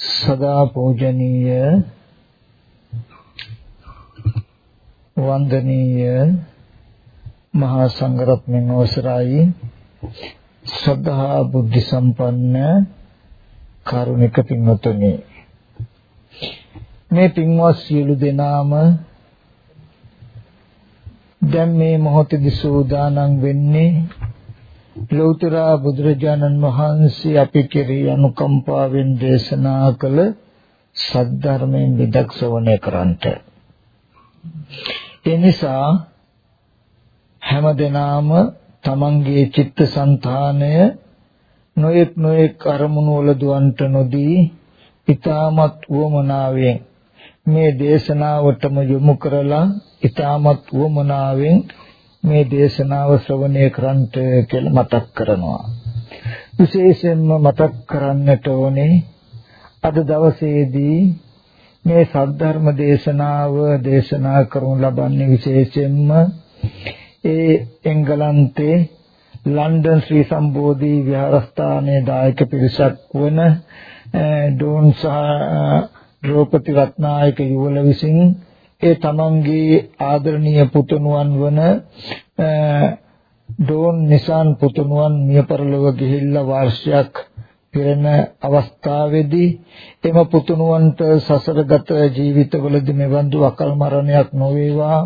සදා පූජනීය වන්දනීය මහා සංඝරත්නයන් අවසරයි. ශ්‍රද්ධා බුද්ධ සම්පන්න කාරුණික පින්වතුනි මේ පින්වත් සියලු දෙනාම දැන් මේ මොහොතේදී සූදානම් වෙන්නේ ලෞතර බුදුරජාණන් වහන්සේ අපි කෙරෙහි අනුකම්පාවෙන් දේශනා කළ සද්ධර්මයෙන් විදක්ෂවණය කරන්ට. ඒ නිසා හැමදෙනාම තමන්ගේ චිත්තසංතානය නොයෙක් නොයෙක් අරමුණු වල දුවන්ට නොදී ඊ타මත් වමනාවෙන් මේ දේශනාවටම යොමු කරලා ඊ타මත් වමනාවෙන් මේ දේශනාව ශ්‍රවණය කරන්ට කියලා මතක් කරනවා. විශේෂයෙන්ම මතක් කරන්නට ඕනේ අද දවසේදී මේ සද්ධර්ම දේශනාව දේශනා කරනු ලබන්නේ විශේෂයෙන්ම ඒ එංගලන්තේ ලන්ඩන් ශ්‍රී සම්බෝධි විහාරස්ථානයේ දායක පිරිසක් වන ඩෝන් සහ ද්‍රෝපති රත්නායක යුවල විසින් ඒ තමන්ගේ ආදරණීය පුතුණුවන් වන ඩෝන් නිසාන් පුතුණුවන් මිය පරලොව ගිහිල්ලා වර්ෂයක් පිරෙන අවස්ථාවේදී එම පුතුණුවන්ට සසරගත ජීවිතවලදී මෙවන්දු අකල් මරණයක් නොවේවා.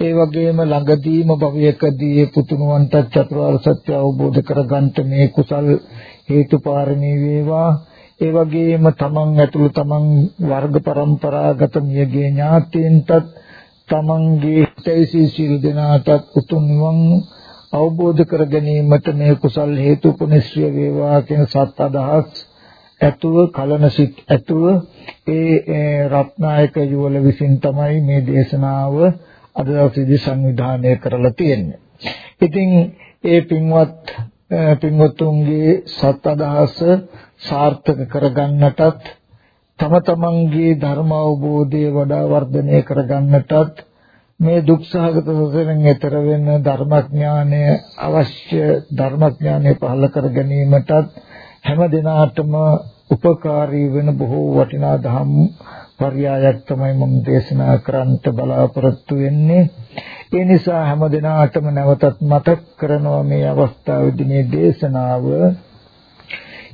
ඒ වගේම ළඟදීම භවයකදී පුතුණුවන්ට චතුරාර්ය සත්‍ය අවබෝධ කරගන්න මේ කුසල් හේතුපාරමී වේවා. ඒ වගේම තමන් ඇතුළු තමන් වර්ග પરම්පරාගත මියගේ ඥාතීන්ටත් තමන්ගේ හිතයිසී සිල් දෙනාටත් උතුම් නිවන් අවබෝධ කර ගැනීමට මේ කුසල් හේතු උපනිශ්‍රය වේවා කියන සත් අදහස් ඇතුව කලන සිත් ඇතුව ඒ රත්නායක යුවල විසින් තමයි මේ දේශනාව අද දවසේදී සංවිධානය කරලා තියෙන්නේ. ඉතින් ඒ පින්වත් පින්වතුන්ගේ සත් අදහස සාර්ථක කරගන්නටත් තම තමන්ගේ ධර්ම අවබෝධය වඩා වර්ධනය කරගන්නටත් මේ දුක්සහගත සසරෙන් එතර වෙන ධර්මඥානය අවශ්‍ය ධර්මඥානය පහළ කර ගැනීමටත් හැම දිනාටම උපකාරී වෙන බොහෝ වටිනා ධම් පర్యాයක් තමයි මම දේශනා කරන්නට බලාපොරොත්තු වෙන්නේ. ඒ නිසා හැම දිනාටම නැවතත් මතක් කරනවා මේ අවස්ථාවේදී මේ දේශනාව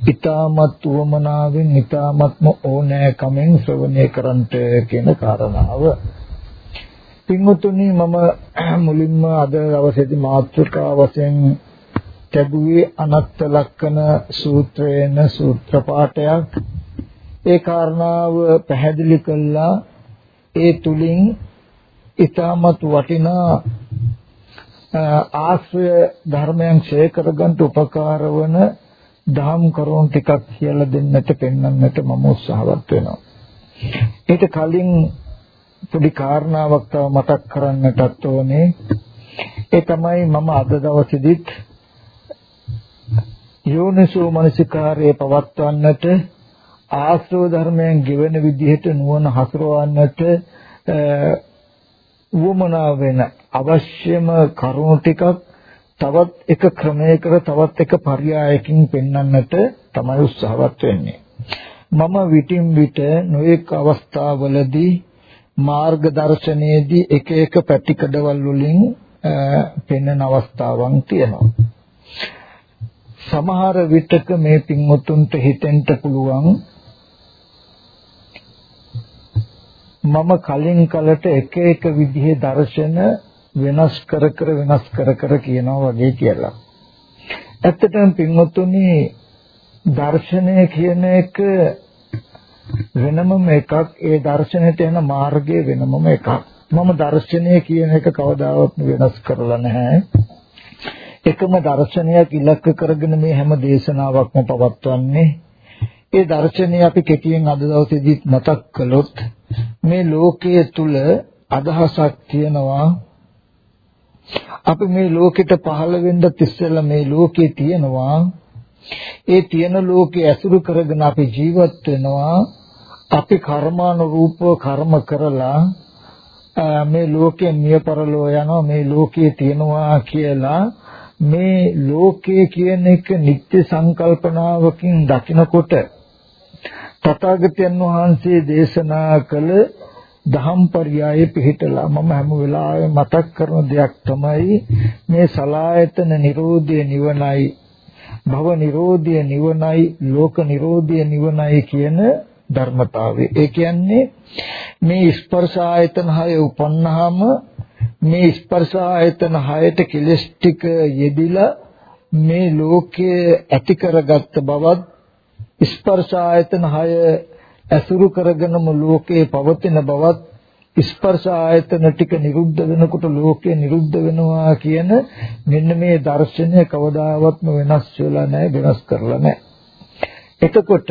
ඊ타මත් උවමනාවෙන් ඊ타මත්ම ඕනෑකමෙන් ශ්‍රවණය කරන්ට කියන කාරණාව. පින්වතුනි මම මුලින්ම අද දවසේදී මාත්‍රිකා වශයෙන් ලැබුවේ අනත්ත ලක්කන සූත්‍රයේන සූත්‍ර පාඨයක්. ඒ කාරණාව පැහැදිලි කළා. ඒ තුලින් ඊටමත් වටිනා ආශ්‍රය ධර්මයන් ඡය කරගන්න උපකාර වන දහම් කරුණු ටිකක් කියලා දෙන්නට පෙන්වන්නට මම උත්සාහවත් වෙනවා. ඊට කලින් පොඩි කාරණාවක් තව මතක් කරන්නටත් ඕනේ. ඒ තමයි මම අද දවසේදීත් යෝනිසෝ මනසිකාරයේ පවත්වන්නට ආශ්‍රව ධර්මයන් ගෙවෙන විදිහට නුවණ හසුරවන්නට වුමනා වෙන අවශ්‍යම කරුණු ටිකක් තවත් එක ක්‍රමයකට තවත් එක පర్యాయකින් පෙන්වන්නට තමයි උත්සාහවත් වෙන්නේ. මම විටින් විට නොඑක අවස්ථාවලදී මාර්ගදර්ශනයේදී එක එක පැතිකඩවල් වලින් පෙන්වන අවස්ථාවන් තියෙනවා. සමහර විටක මේ පින්වතුන්ට හිතෙන්න පුළුවන් මම කලින් කලට එක එක විදිහේ දර්ශන වෙනස් කර කර වෙනස් කර කර කියනවා වගේ කියලා. ඇත්තටම පින්වත්තුනි දර්ශනය කියන එක වෙනමම එකක් ඒ දර්ශනයට යන මාර්ගය වෙනමම එකක්. මම දර්ශනය කියන එක කවදාවත් වෙනස් කරලා නැහැ. එකම දර්ශනයක් ඉලක්ක කරගෙන මේ හැම දේශනාවක්ම පවත්වන්නේ ඒ දර්ශනය අපි කෙටියෙන් අද දවසේදීත් මතක් කළොත් මේ ලෝකයේ තුල අදහසක් තියෙනවා අපි මේ ලෝකෙට පහළ වෙන්න ඉස්සෙල්ලා මේ ලෝකේ තියෙනවා. ඒ තියෙන ලෝකේ ඇසුරු කරගෙන අපි ජීවත් වෙනවා. අපි කර්මානුරූපව කර්ම කරලා මේ ලෝකේ මිය පරලෝ යනවා මේ ලෝකේ තියෙනවා කියලා මේ ලෝකයේ කියන එක නිත්‍ය සංකල්පනාවකින් දකිනකොට තථාගතයන් වහන්සේ දේශනා කළ දහම්පරයයේ පිහිටලා මම හැම වෙලාවෙම මතක් කරන දෙයක් තමයි මේ සලායතන නිරෝධය නිවනයි භව නිරෝධය නිවනයි ලෝක නිරෝධය නිවනයි කියන ධර්මතාවය. ඒ කියන්නේ මේ ස්පර්ශ ආයතන හය උපන්නාම මේ ස්පර්ශ ආයතන හයට කෙලස් ටික යෙදිලා මේ ලෝකයේ ඇති කරගත්ත බවත් ස්පර්ශ ආයතන හය ඇසුරු කරගෙනම ලෝකයේ පවතින බවත් ස්පර්ශ ආයතන ටික නිරුද්ධ වෙනකොට ලෝකය නිරුද්ධ වෙනවා කියන මෙන්න මේ දර්ශනය කවදාවත්ම වෙනස් වෙලා නැහැ වෙනස් කරලා නැහැ. එතකොට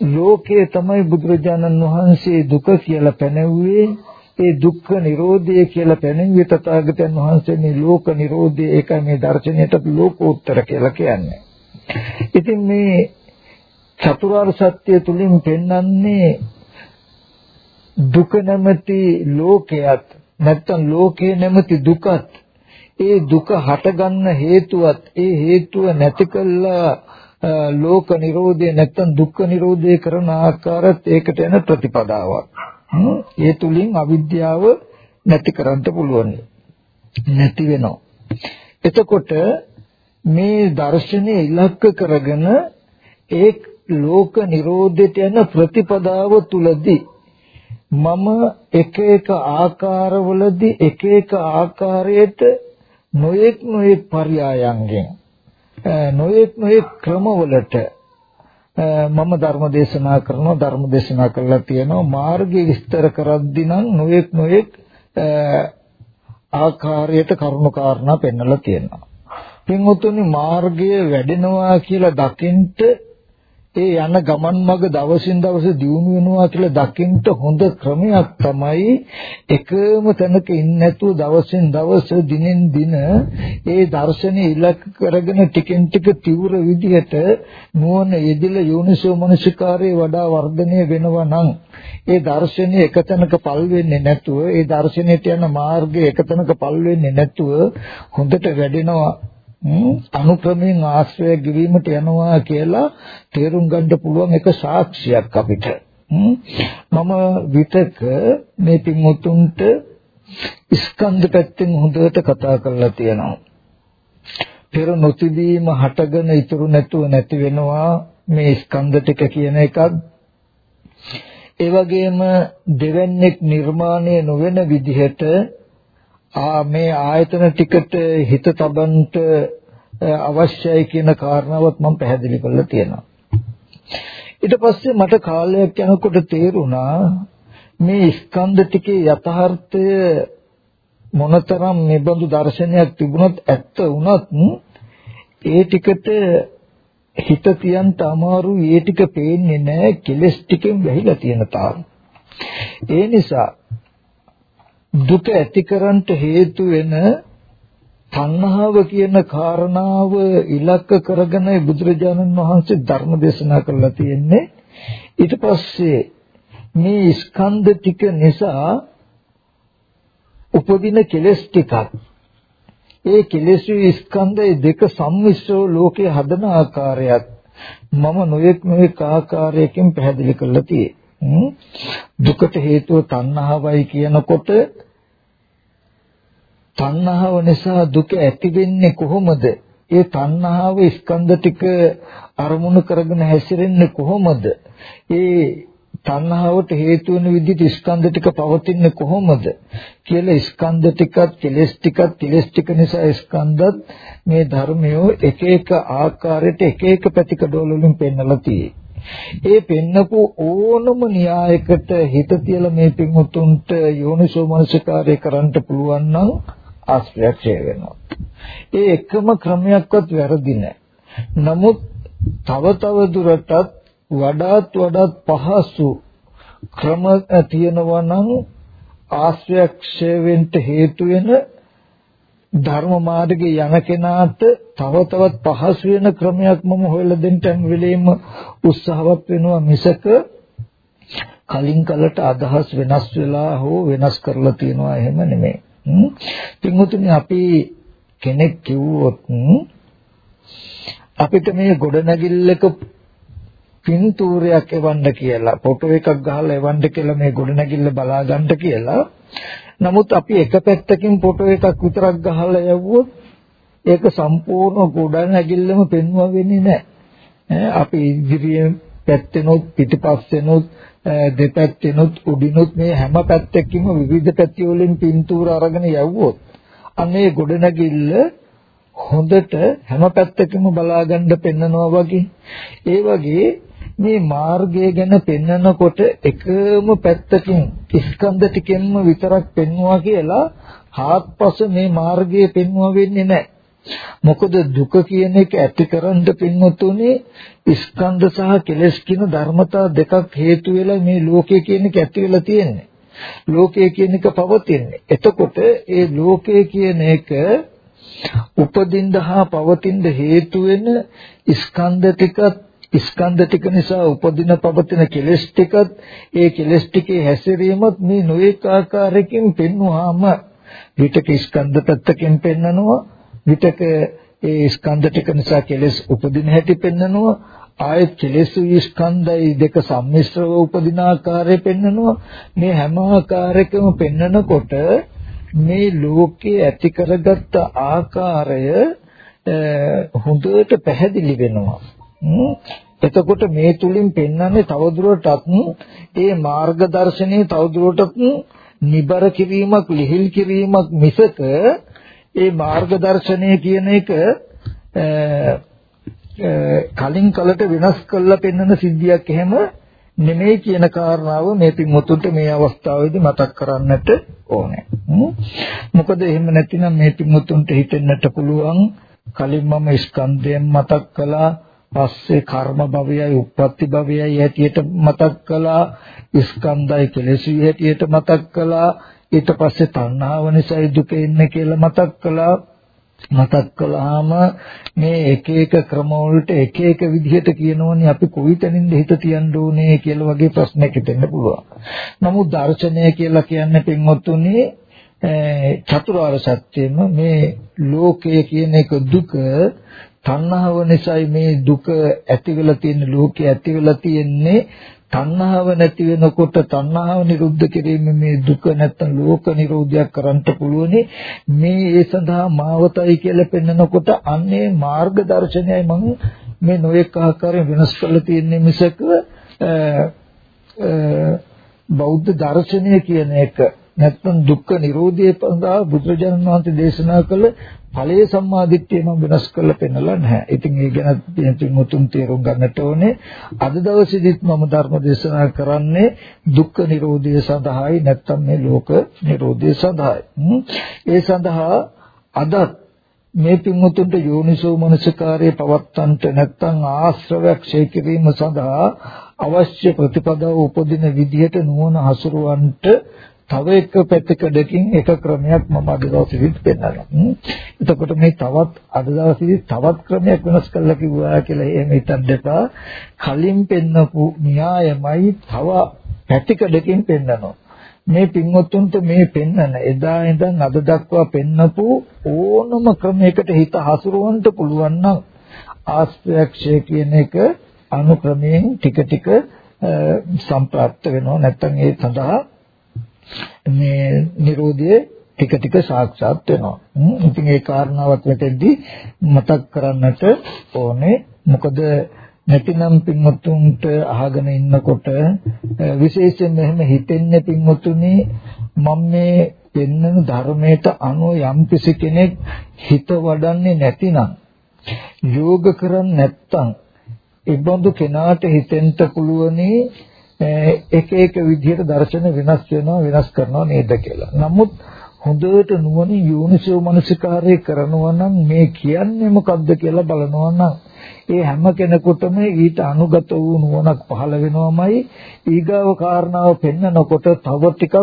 ලෝකයේ තමයි බුදුරජාණන් වහන්සේ දුක කියලා පැනෙව්වේ ඒ දුක්ඛ නිරෝධය කියලා පැනෙන්නේ තථාගතයන් වහන්සේ මේ ලෝක නිරෝධය ඒකයි මේ දර්ශනයට ලෝකෝත්තර කියලා කියන්නේ. ඉතින් මේ චතුරාර්ය සත්‍ය තුලින් පෙන්වන්නේ දුක නැමැති ලෝකයක් නැත්තම් ලෝකේ නැමැති දුකත් ඒ දුක හටගන්න හේතුවත් ඒ හේතුව නැති කළා ලෝක නිරෝධය නැත්තම් දුක්ඛ නිරෝධය කරන ආකාරත් ඒකට එන ප්‍රතිපදාවක්. ඒ තුලින් අවිද්‍යාව නැති කරන්න පුළුවන්. නැති වෙනවා. එතකොට මේ දර්ශනය ඉලක්ක කරගෙන ඒ ලෝක නිරෝධයට යන ප්‍රතිපදාව තුලදී මම එක එක ආකාරවලදී එක එක ආකාරයට නොඑක් නොඑක් පర్యයායන්ගෙන් නොඑක් නොඑක් ක්‍රමවලට මම ධර්ම දේශනා කරනවා ධර්ම දේශනා කරලා තියෙනවා මාර්ගය විස්තර කරද්දී නම් නොඑක් නොඑක් ආකාරයට කරුණු කාරණා පෙන්වලා තියෙනවා. පින්වතුනි මාර්ගය වැඩෙනවා කියලා දකින්ට ඒ යන ගමන් මඟ දවසින් දවස දියුණු වෙනවා කියලා දකින්න හොඳ ක්‍රමයක් තමයි එකම තැනක ඉන්නේ නැතුව දවසින් දවස දිනෙන් දින ඒ දර්ශනේ ඉලක්ක කරගෙන ටිකෙන් ටික තීව්‍ර විදිහට නුවණ යෙදিলা යෝනිසෝ මනසිකාරයේ වඩා වර්ධනය වෙනවා නම් ඒ දර්ශනේ එක තැනක පල් වෙන්නේ නැතුව ඒ දර්ශනයට යන මාර්ගය එක තැනක පල් වෙන්නේ නැතුව හොඳට වැඩෙනවා. අනුක්‍රමයෙන් ආශ්‍රය ගිවීමට යනවා කියලා තේරුම් ගන්න පුළුවන් එක සාක්ෂියක් අපිට. මම විතක මේ පින්වුතුන්ට ස්කන්ධ පැත්තෙන් හොඳට කතා කරලා තියෙනවා. පෙර නොතිබීම හටගෙන ඉතුරු නැතුව නැති වෙනවා මේ ස්කන්ධ ටික කියන එකක්. ඒ වගේම දෙවන්නේක් නිර්මාණය නොවන විදිහට ආ මේ ආයතන ටිකට හිත තබන්ට අවශ්‍යයි කියන කාරණාවත් මම පැහැදිලි කරලා තියෙනවා. ඊට පස්සේ මට කාලයක් යනකොට තේරුණා මේ ස්කන්ධ ටිකේ යථාර්ථය මොනතරම් නිබඳු දර්ශනයක් තිබුණත් ඇත්ත වුණත් ඒ ටිකට හිත තියන්න අමාරු ඒ ටික පේන්නේ නැහැ කෙලස් ටිකෙන් වැහිලා තියෙන තාම. ඒ නිසා දුක ඇතිකරන්ට හේතු වෙන තණ්හාව කියන කාරණාව ඉලක්ක කරගෙන බුදුරජාණන් වහන්සේ ධර්ම දේශනා කළා තියෙන්නේ. ඊට පස්සේ මේ ස්කන්ධ ටික නිසා උපදින කෙලෙස් ටිකක්. ඒ කෙලෙස් ස්කන්ධය දෙක සම්මිශ්‍රව ලෝකේ හදන ආකාරයක් මම නොයෙක් නොයෙක් ආකාරයකින් පැහැදිලි කරලා තියෙන්නේ. දුකට හේතුව තණ්හාවයි කියනකොට තණ්හාව නිසා දුක ඇති වෙන්නේ කොහොමද? ඒ තණ්හාව ස්කන්ධ ටික අරමුණු කරගෙන හැසිරෙන්නේ කොහොමද? ඒ තණ්හාවට හේතු වෙන විදිහට ස්කන්ධ ටික පවතින්නේ කොහොමද කියලා ස්කන්ධ ටිකත් කෙලස් ටිකත් කෙලස් ටික නිසා ස්කන්ධත් මේ ධර්මය එක එක ආකාරයට එක එක පැතිකඩවල වලින් පෙන්වලා තියෙයි. ඒ පෙන්නපු ඕනම න්‍යායකට හිත තියලා මේ පින්වුතුන්ට යෝනිසෝ මනසිකාරය කරන්න පුළුවන් නම් ආශ්‍රයක්ෂය වෙනවා. ඒ එකම ක්‍රමයක්වත් වැරදි නැහැ. නමුත් තව තව දුරටත් වඩාත් වඩාත් පහසු ක්‍රම තියෙනවා නම් ආශ්‍රයක්ෂය වෙන්න හේතු වෙන ධර්ම මාර්ගයේ යන කෙනාට තව තවත් පහසු වෙන ක්‍රමයක් මම හොයලා දෙන්න හැම වෙලෙම උත්සාහවත් වෙනවා මිසක කලින් කලට අදහස් වෙනස් වෙලා හෝ වෙනස් කරලා තියනවා එහෙම නෙමෙයි. පින්වතුනි අපි කෙනෙක් කිව්වොත් අපිට මේ ගොඩනැගිල්ලක පින්තූරයක් එවන්න කියලා ෆොටෝ එකක් ගහලා එවන්න කියලා මේ ගොඩනැගිල්ල බලා ගන්න කියලා නමුත් අපි එක පැත්තකින් ෆොටෝ එකක් විතරක් ගහලා යවුවොත් ඒක සම්පූර්ණ ගොඩනැගිල්ලම පෙන්වුවා වෙන්නේ නැහැ. අපි ඉදිරියෙන් පැත්තෙනොත් පිටිපස්සෙනොත් දෙපැත්තෙනොත් උඩිනොත් මේ හැම පැත්තකින්ම විවිධ පැති වලින් පින්තූර අරගෙන යවුවොත් අන්නේ ගොඩනැගිල්ල හොඳට හැම පැත්තකින්ම බලාගන්න පෙන්නනවා වගේ. ඒ වගේ මේ මාර්ගය ගැන පෙන්නකොට එකම පැත්තකින් ස්කන්ධ ටිකෙන්ම විතරක් පෙන්වුවා කියලා හාත්පස මේ මාර්ගය පෙන්වුවා වෙන්නේ නැහැ. මොකද දුක කියන එක ඇතිකරන්න පින්වතුනේ ස්කන්ධ සහ කෙලෙස් කියන ධර්මතා දෙකක් හේතු වෙලා මේ ලෝකය කියන එක ඇති වෙලා තියෙන්නේ. ලෝකය කියන එක පවතින්නේ. එතකොට ඒ ලෝකය කියන එක උපදින්න හා පවතින්න හේතු වෙන ස්කන්ධ ටිකත් ස්කන්ධ ටික නිසා උපදින පවතින කෙලෙස් ටිකත් ඒ කෙලෙස් ටිකේ හැසිරීමත් මේ නොඑක ආකාරයකින් පෙන්වුවාම විතක ස්කන්ධ පැත්තකින් පෙන්නනවා විතක ඒ ස්කන්ධ ටික නිසා කෙලෙස් උපදින හැටි පෙන්නනවා ආයෙත් කෙලෙස් ස්කන්ධයි දෙක සම්මිශ්‍රව උපදින ආකාරය පෙන්නනවා. මේ හැම ආකාරයකම පෙන්නකොට මේ ලෝකේ ඇති කරගත්ත ආකාරය හොඳට පැහැදිලි වෙනවා. එතකොට මේ තුලින් පෙන්වන්නේ තවදුරටත් ඒ මාර්ගදර්ශනයේ තවදුරටත් නිබර කිරීමක් ලිහිල් කිරීමක් මිසක ඒ මාර්ගදර්ශනය කියන එක කලින් කලට වෙනස් කරලා පෙන්වන සිද්ධියක් එහෙම නෙමෙයි කියන කාරණාව මේ පින්වතුන්ට මේ අවස්ථාවේදී මතක් කරන්නට ඕනේ. මොකද එහෙම නැතිනම් මේ පින්වතුන්ට හිතෙන්නට පුළුවන් කලින් මම ස්කන්ධයෙන් මතක් කළා පස්සේ කර්ම භවයයි උප්පත්ති භවයයි හැටියට මතක් කළා. ස්කන්ධයි කෙලෙසි හැටියට මතක් කළා. ඊට පස්සේ තණ්හාව නිසායි දුක එන්නේ කියලා මතක් කළා. මතක් කළාම මේ එක එක ක්‍රමවලට එක එක විදිහට කියනෝනේ අපි කොයිතැනින්ද හිත තියන්න ඕනේ කියලා වගේ ප්‍රශ්නයක් හිතෙන්න පුළුවන්. නමුත් දර්ශනය කියලා කියන්නේ පින්වත්තුනේ චතුරාර්ය සත්‍යෙම මේ ලෝකය කියන එක දුක තණ්හාව නිසායි මේ දුක ඇති වෙලා තියෙන ලෝකේ ඇති වෙලා තියෙන්නේ. තණ්හාව නැති වෙනකොට තණ්හාව නිරුද්ධ කිරීම මේ දුක නැත්තම් ලෝක නිරෝධයක් කරන්න පුළුවනි. මේ ඒ සඳහා මාවතයි කියලා පෙන්නකොට අන්නේ මාර්ග දර්ශනයයි මම මේ නොඑක ආකාරයෙන් වෙනස් කරලා තියෙන්නේ මිසක බෞද්ධ දර්ශනය කියන එක. නැත්නම් දුක්ඛ නිරෝධය සඳහා බුදුරජාණන් වහන්සේ දේශනා කළ ඵලයේ සම්මාදිට්ඨිය මම වෙනස් කරලා පෙන්නලා නැහැ. ඉතින් ඒ ගැන තියෙන මුතුන් තේරුම් ගන්නට ඕනේ. අද දවසේදීත් මම ධර්ම දේශනා කරන්නේ දුක්ඛ නිරෝධය සඳහායි නැත්නම් මේ ලෝක නිරෝධය සඳහායි. ඒ සඳහා අදත් මේ පින්වතුන්ට යෝනිසෝ මනසකාරයේ පවත්තන්ට නැත්නම් ආශ්‍රවයක් ඡේ කිරීම සඳහා අවශ්‍ය ප්‍රතිපදාව උපදින විදිහට නුවණ හසුරවන්නට තව එක පැත්තකඩකින් එක ක්‍රමයක් මම අද දවසේදීත් පෙන්නනවා. එතකොට මේ තවත් අද දවසේදී තවත් ක්‍රමයක් වෙනස් කරලා කිව්වා කියලා එහෙම හිතන්න එපා. කලින් පෙන්නපු න්‍යායමයි තව පැතිකඩකින් පෙන්නනවා. මේ පින්වත්තුන්ට මේ පෙන්නන එදා ඉඳන් අද දක්වා පෙන්නපු ඕනම ක්‍රමයකට හිත හසුරවන්න පුළුවන් නම් ආස්ත්‍යක්ෂය කියන එක අනුක්‍රමයෙන් ටික ටික සම්ප්‍රාප්ත වෙනවා නැත්නම් ඒ සඳහා මේ Nirodhe ටික ටික සාක්ෂාත් වෙනවා. ඉතින් ඒ කාරණාවත් මෙතෙන්දී මතක් කරන්නට ඕනේ. මොකද නැතිනම් පින්වත්තුන්ට අහගෙන ඉන්නකොට විශේෂයෙන් මෙහෙම හිතෙන්නේ පින්වත්තුනි මම මේ පෙන්වන ධර්මයට අනුව යම්කිසි කෙනෙක් හිත වඩන්නේ නැතිනම් යෝග කරන්නේ නැත්තම් ඒ බඳු කෙනාට හිතෙන්න පුළුවනි එක එක විදිහට දර්ශන වෙනස් වෙනවා වෙනස් කරනවා නේද කියලා. නමුත් හොඳට නුවණින් යෝනිසෝ මනසිකාරය කරනවා නම් මේ කියන්නේ මොකද්ද කියලා බලනවා නම් ඒ හැම කෙනෙකුටම ඊට අනුගත වූ නුවණක් පහළ වෙනවමයි ඊගාව කාරණාව පෙන්නකොට තව ටිකක්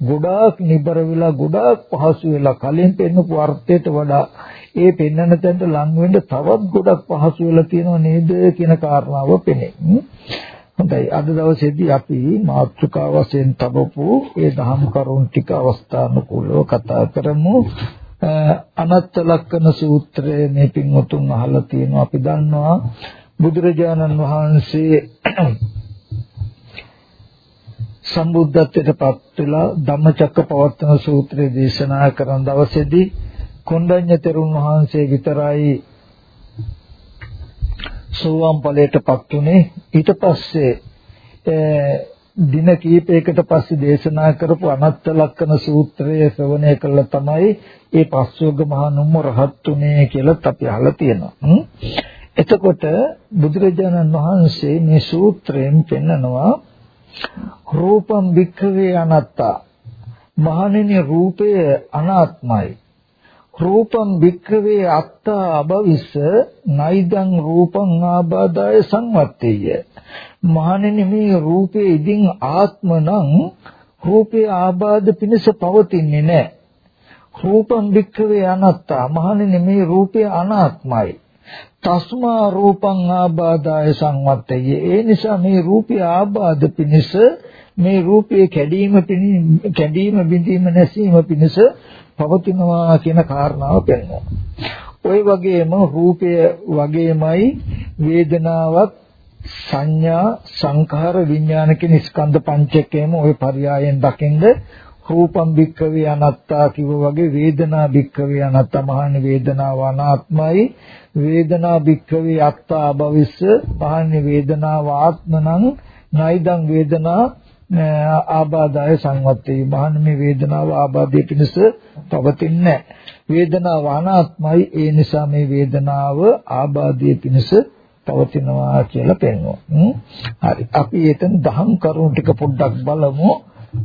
ගොඩාක් නිබර වෙලා ගොඩාක් පහසු වෙලා කලින් පෙන්නපු අර්ථයට වඩා ඒ පෙන්නන තැනට ලං වෙන්න තවත් ගොඩක් පහසු වෙලා තියෙනව නේද කියන කාරණාව පෙනේ. හොඳයි. අද දවසේදී අපි මාතෘකා වශයෙන් තබපු ඒ දහම් කරුණු ටික අවස්ථානුකූලව කතා කරමු. අනත්ත ලක්කන සූත්‍රයේ මේ පින්වතුන් අහලා තියෙනවා. අපි දන්නවා බුදුරජාණන් වහන්සේ සම්බුද්ධත්වයට පත් වෙලා ධම්මචක්කපවත්තන සූත්‍රය දේශනා කරන දවසේදී කොණ්ඩඤ්ඤ තෙරුන් වහන්සේ විතරයි සෝවාන් ඵලයට පත් උනේ. ඊට පස්සේ දින කීපයකට පස්සේ දේශනා කරපු අනත්ත ලක්කන සූත්‍රය ශ්‍රවණය කළා තමයි ඒ පස්වග මහා නුම්ම රහත් උනේ කියලා අපි අහලා තියෙනවා. එතකොට බුදුරජාණන් වහන්සේ මේ සූත්‍රයෙන් පෙන්නනවා රූපම් වික්ඛවේ අනත්තා. මහණෙනි රූපය අනාත්මයි. රූපම් වික්ඛවේ අත්තා අබවිස්ස නයිදං රූපං ආබාදාය සංවත්තේය. මහණෙනි මේ රූපේ ඉදින් ආත්ම නම් රූපේ ආබාධ පිණිස පවතින්නේ නැහැ. රූපම් වික්ඛවේ අනත්තා. මහණෙනි මේ රූපේ අනාත්මයි. තස්මා රූපං ආබාධාය සංවත්තය. ඒ නිසා මේ රූපය ආබාධ පිණිස මේ රූපයේ කැඩීම කැඩීම බිඳීම නැසීම පිණිස පවතිනවා කියන කාරණාව පෙන්වනවා. ওই වගේම රූපය වගේමයි වේදනාවක් සංඥා සංඛාර විඥාන කියන ස්කන්ධ පංචකයම ওই පරයයන් දකින්ද රූපම් භික්ඛවේ අනාත්තා කිව්ව වගේ වේදනා භික්ඛවේ අනාත්තා මහණ වේදනාව අනාත්මයි වේදනා භික්ඛවේ අත්තා භවිස්ස මහණ වේදනාව ආත්මනං නයිදං වේදනා ආබාධය සංවත්තේ මහණ මේ වේදනාව ආබාධය පිණිස පවතින්නේ වේදනාව අනාත්මයි ඒ නිසා මේ වේදනාව ආබාධය පිණිස පවතිනවා කියලා පෙන්වනවා. හරි. අපි එතන දහම් කරුණු ටික පොඩ්ඩක් බලමු.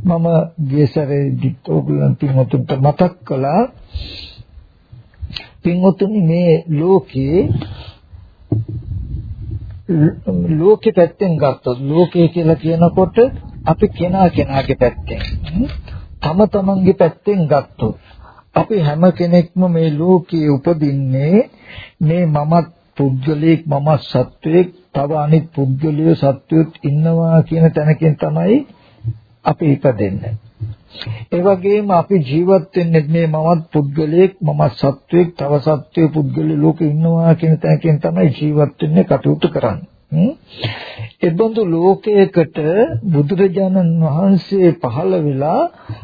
මම ගියසරේදිත් ඕගොල්ලන් පින්වතුන්ට මතක් කළා පින්වතුනි මේ ලෝකේ ලෝකේ පැත්තෙන් ගත්තොත් ලෝකය කියලා කියනකොට අපි කෙනා කෙනාගේ පැත්තෙන් තම තමන්ගේ පැත්තෙන් ගත්තොත් අපි හැම කෙනෙක්ම මේ ලෝකයේ උපදින්නේ මේ මමත් පුද්ගලයෙක් මම සත්වයෙක් තව අනිත් පුද්ගලයෝ සත්වයොත් ඉන්නවා කියන තැනකින් තමයි අපි ඉපදෙන්නේ. ඒ වගේම අපි ජීවත් වෙන්නේ මේ මමත් පුද්ගලයෙක් මම සත්වයෙක් තව සත්වයේ පුද්ගල ලෝකෙ ඉන්නවා කියන තැනකින් තමයි ජීවත් වෙන්නේ කටයුතු කරන්නේ. එබඳු ලෝකයකට බුදුරජාණන් වහන්සේ පහළ වෙලා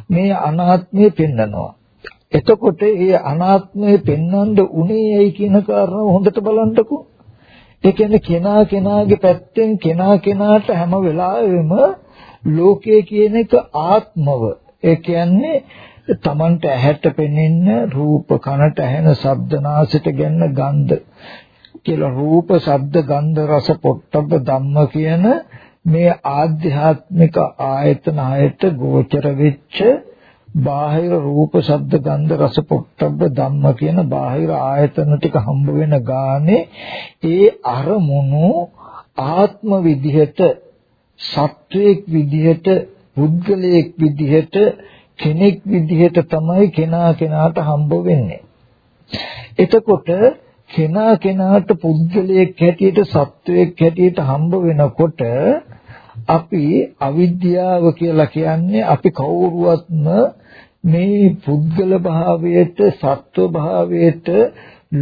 මේ අනාත්මය පෙන්නනවා. එතකොට ඒ අනාත්මය පෙන්වන්න උනේ ඇයි කියන කාරණාව හොඳට බලන්නකෝ. ඒ කියන්නේ කෙනා කෙනාගේ පැත්තෙන් කෙනා කෙනාට හැම වෙලාවෙම ලෝකය කියන එක ආත්මව ඒ කියන්නේ තමන්ට ඇහැට පෙනෙන රූප කනට ඇහෙන ශබ්ද නාසයට ගැන්න ගන්ධ කියලා රූප ශබ්ද ගන්ධ රස පොට්ටබ්බ ධම්ම කියන මේ ආධ්‍යාත්මික ආයතන හයට ගෝචර වෙච්ච බාහිර රූප ශබ්ද ගන්ධ රස පොට්ටබ්බ ධම්ම කියන බාහිර ආයතන ටික හම්බ වෙන ගානේ ඒ අරමුණු ආත්ම විදිහට සත්වයක් විදිහට පුද්ගලයෙක් විදිහට කෙනෙක් විදිහට තමයි කෙනා කෙනාට හම්බ වෙන්නේ. එතකොට කෙනා කෙනාට පුද්ගලයෙක් හැටියට සත්වයක් හැටියට හම්බ වෙනකොට අපි අවිද්‍යාව කියලා කියන්නේ අපි කවුරුවත්ම මේ පුද්ගල භාවයට සත්ව භාවයට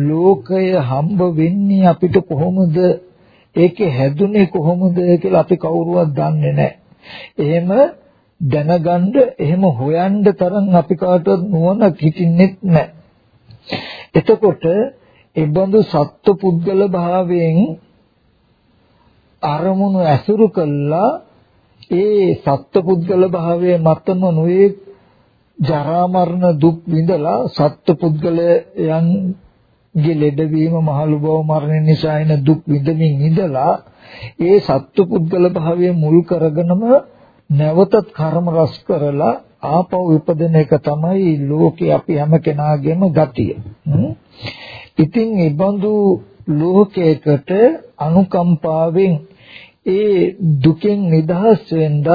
ලෝකය හම්බ වෙන්නේ අපිට කොහොමද ඒකේ හැදුනේ කොහොමද කියලා අපි කවුරුවත් දන්නේ නැහැ. එහෙම දැනගන්න එහෙම හොයන්න තරම් අපි කාටවත් නුවණ හිටින්නෙත් නැහැ. එතකොට ඒබඳු සත්ව පුද්ගල භාවයෙන් අරමුණු ඇසුරු කළා. ඒ සත්ව පුද්ගල භාවයේ මතම නොයේ ජරා මරණ දුක් විඳලා සත්ව පුද්ගලයන් ගේ ලෙඩවීම මහලු බව මරණ නිසා එන දුක් විඳමින් ඉඳලා ඒ සත්පුද්ගල භාවයේ මුල් කරගෙනම නැවතත් කර්ම රැස් කරලා ආපහු ඉපදෙන එක තමයි ලෝකේ අපි හැම කෙනාගේම ගතිය. ඉතින් ඒ බඳු ලෝකයකට අනුකම්පාවෙන් ඒ දුකෙන් නිදහස් වෙන්නත්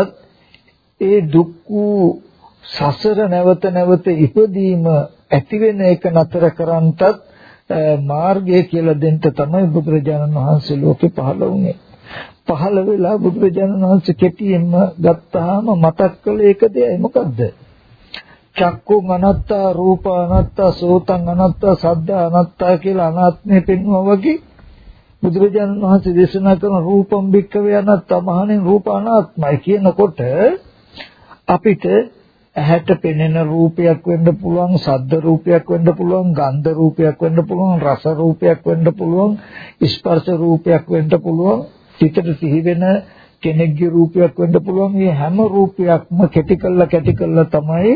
ඒ දුක් වූ සසර නැවත නැවත ඉපදීම ඇති වෙන එක නතර කරන්ටත් මාර්ගය කියලා දෙන්න තමයි බුදුරජාණන් වහන්සේ ලෝකේ පහළ වුණේ. පහළ වෙලා බුදුරජාණන් වහන්සේ කෙටියෙන්ම ගත්තාම මතක් කළ එක දෙයයි මොකද්ද? චක්කු අනත්තා රූප අනත්තා සෝතං අනත්තා සද්ද අනත්තා කියලා අනාත්මය පෙන්වුවා වගේ බුදුරජාණන් වහන්සේ දේශනා කරන රූපම් භික්කවේ අනත්තමහණෙන් රූප අනාත්මයි කියනකොට අපිට ඇහැට පෙනෙන රූපයක් වෙන්න පුළුවන් සද්ද රූපයක් වෙන්න පුළුවන් ගන්ධ රූපයක් වෙන්න පුළුවන් රස රූපයක් වෙන්න පුළුවන් ස්පර්ශ රූපයක් වෙන්න පුළුවන් සිතට සිහි වෙන කෙනෙක්ගේ රූපයක් වෙන්න පුළුවන්. මේ හැම රූපයක්ම කැටි කළා කැටි කළා තමයි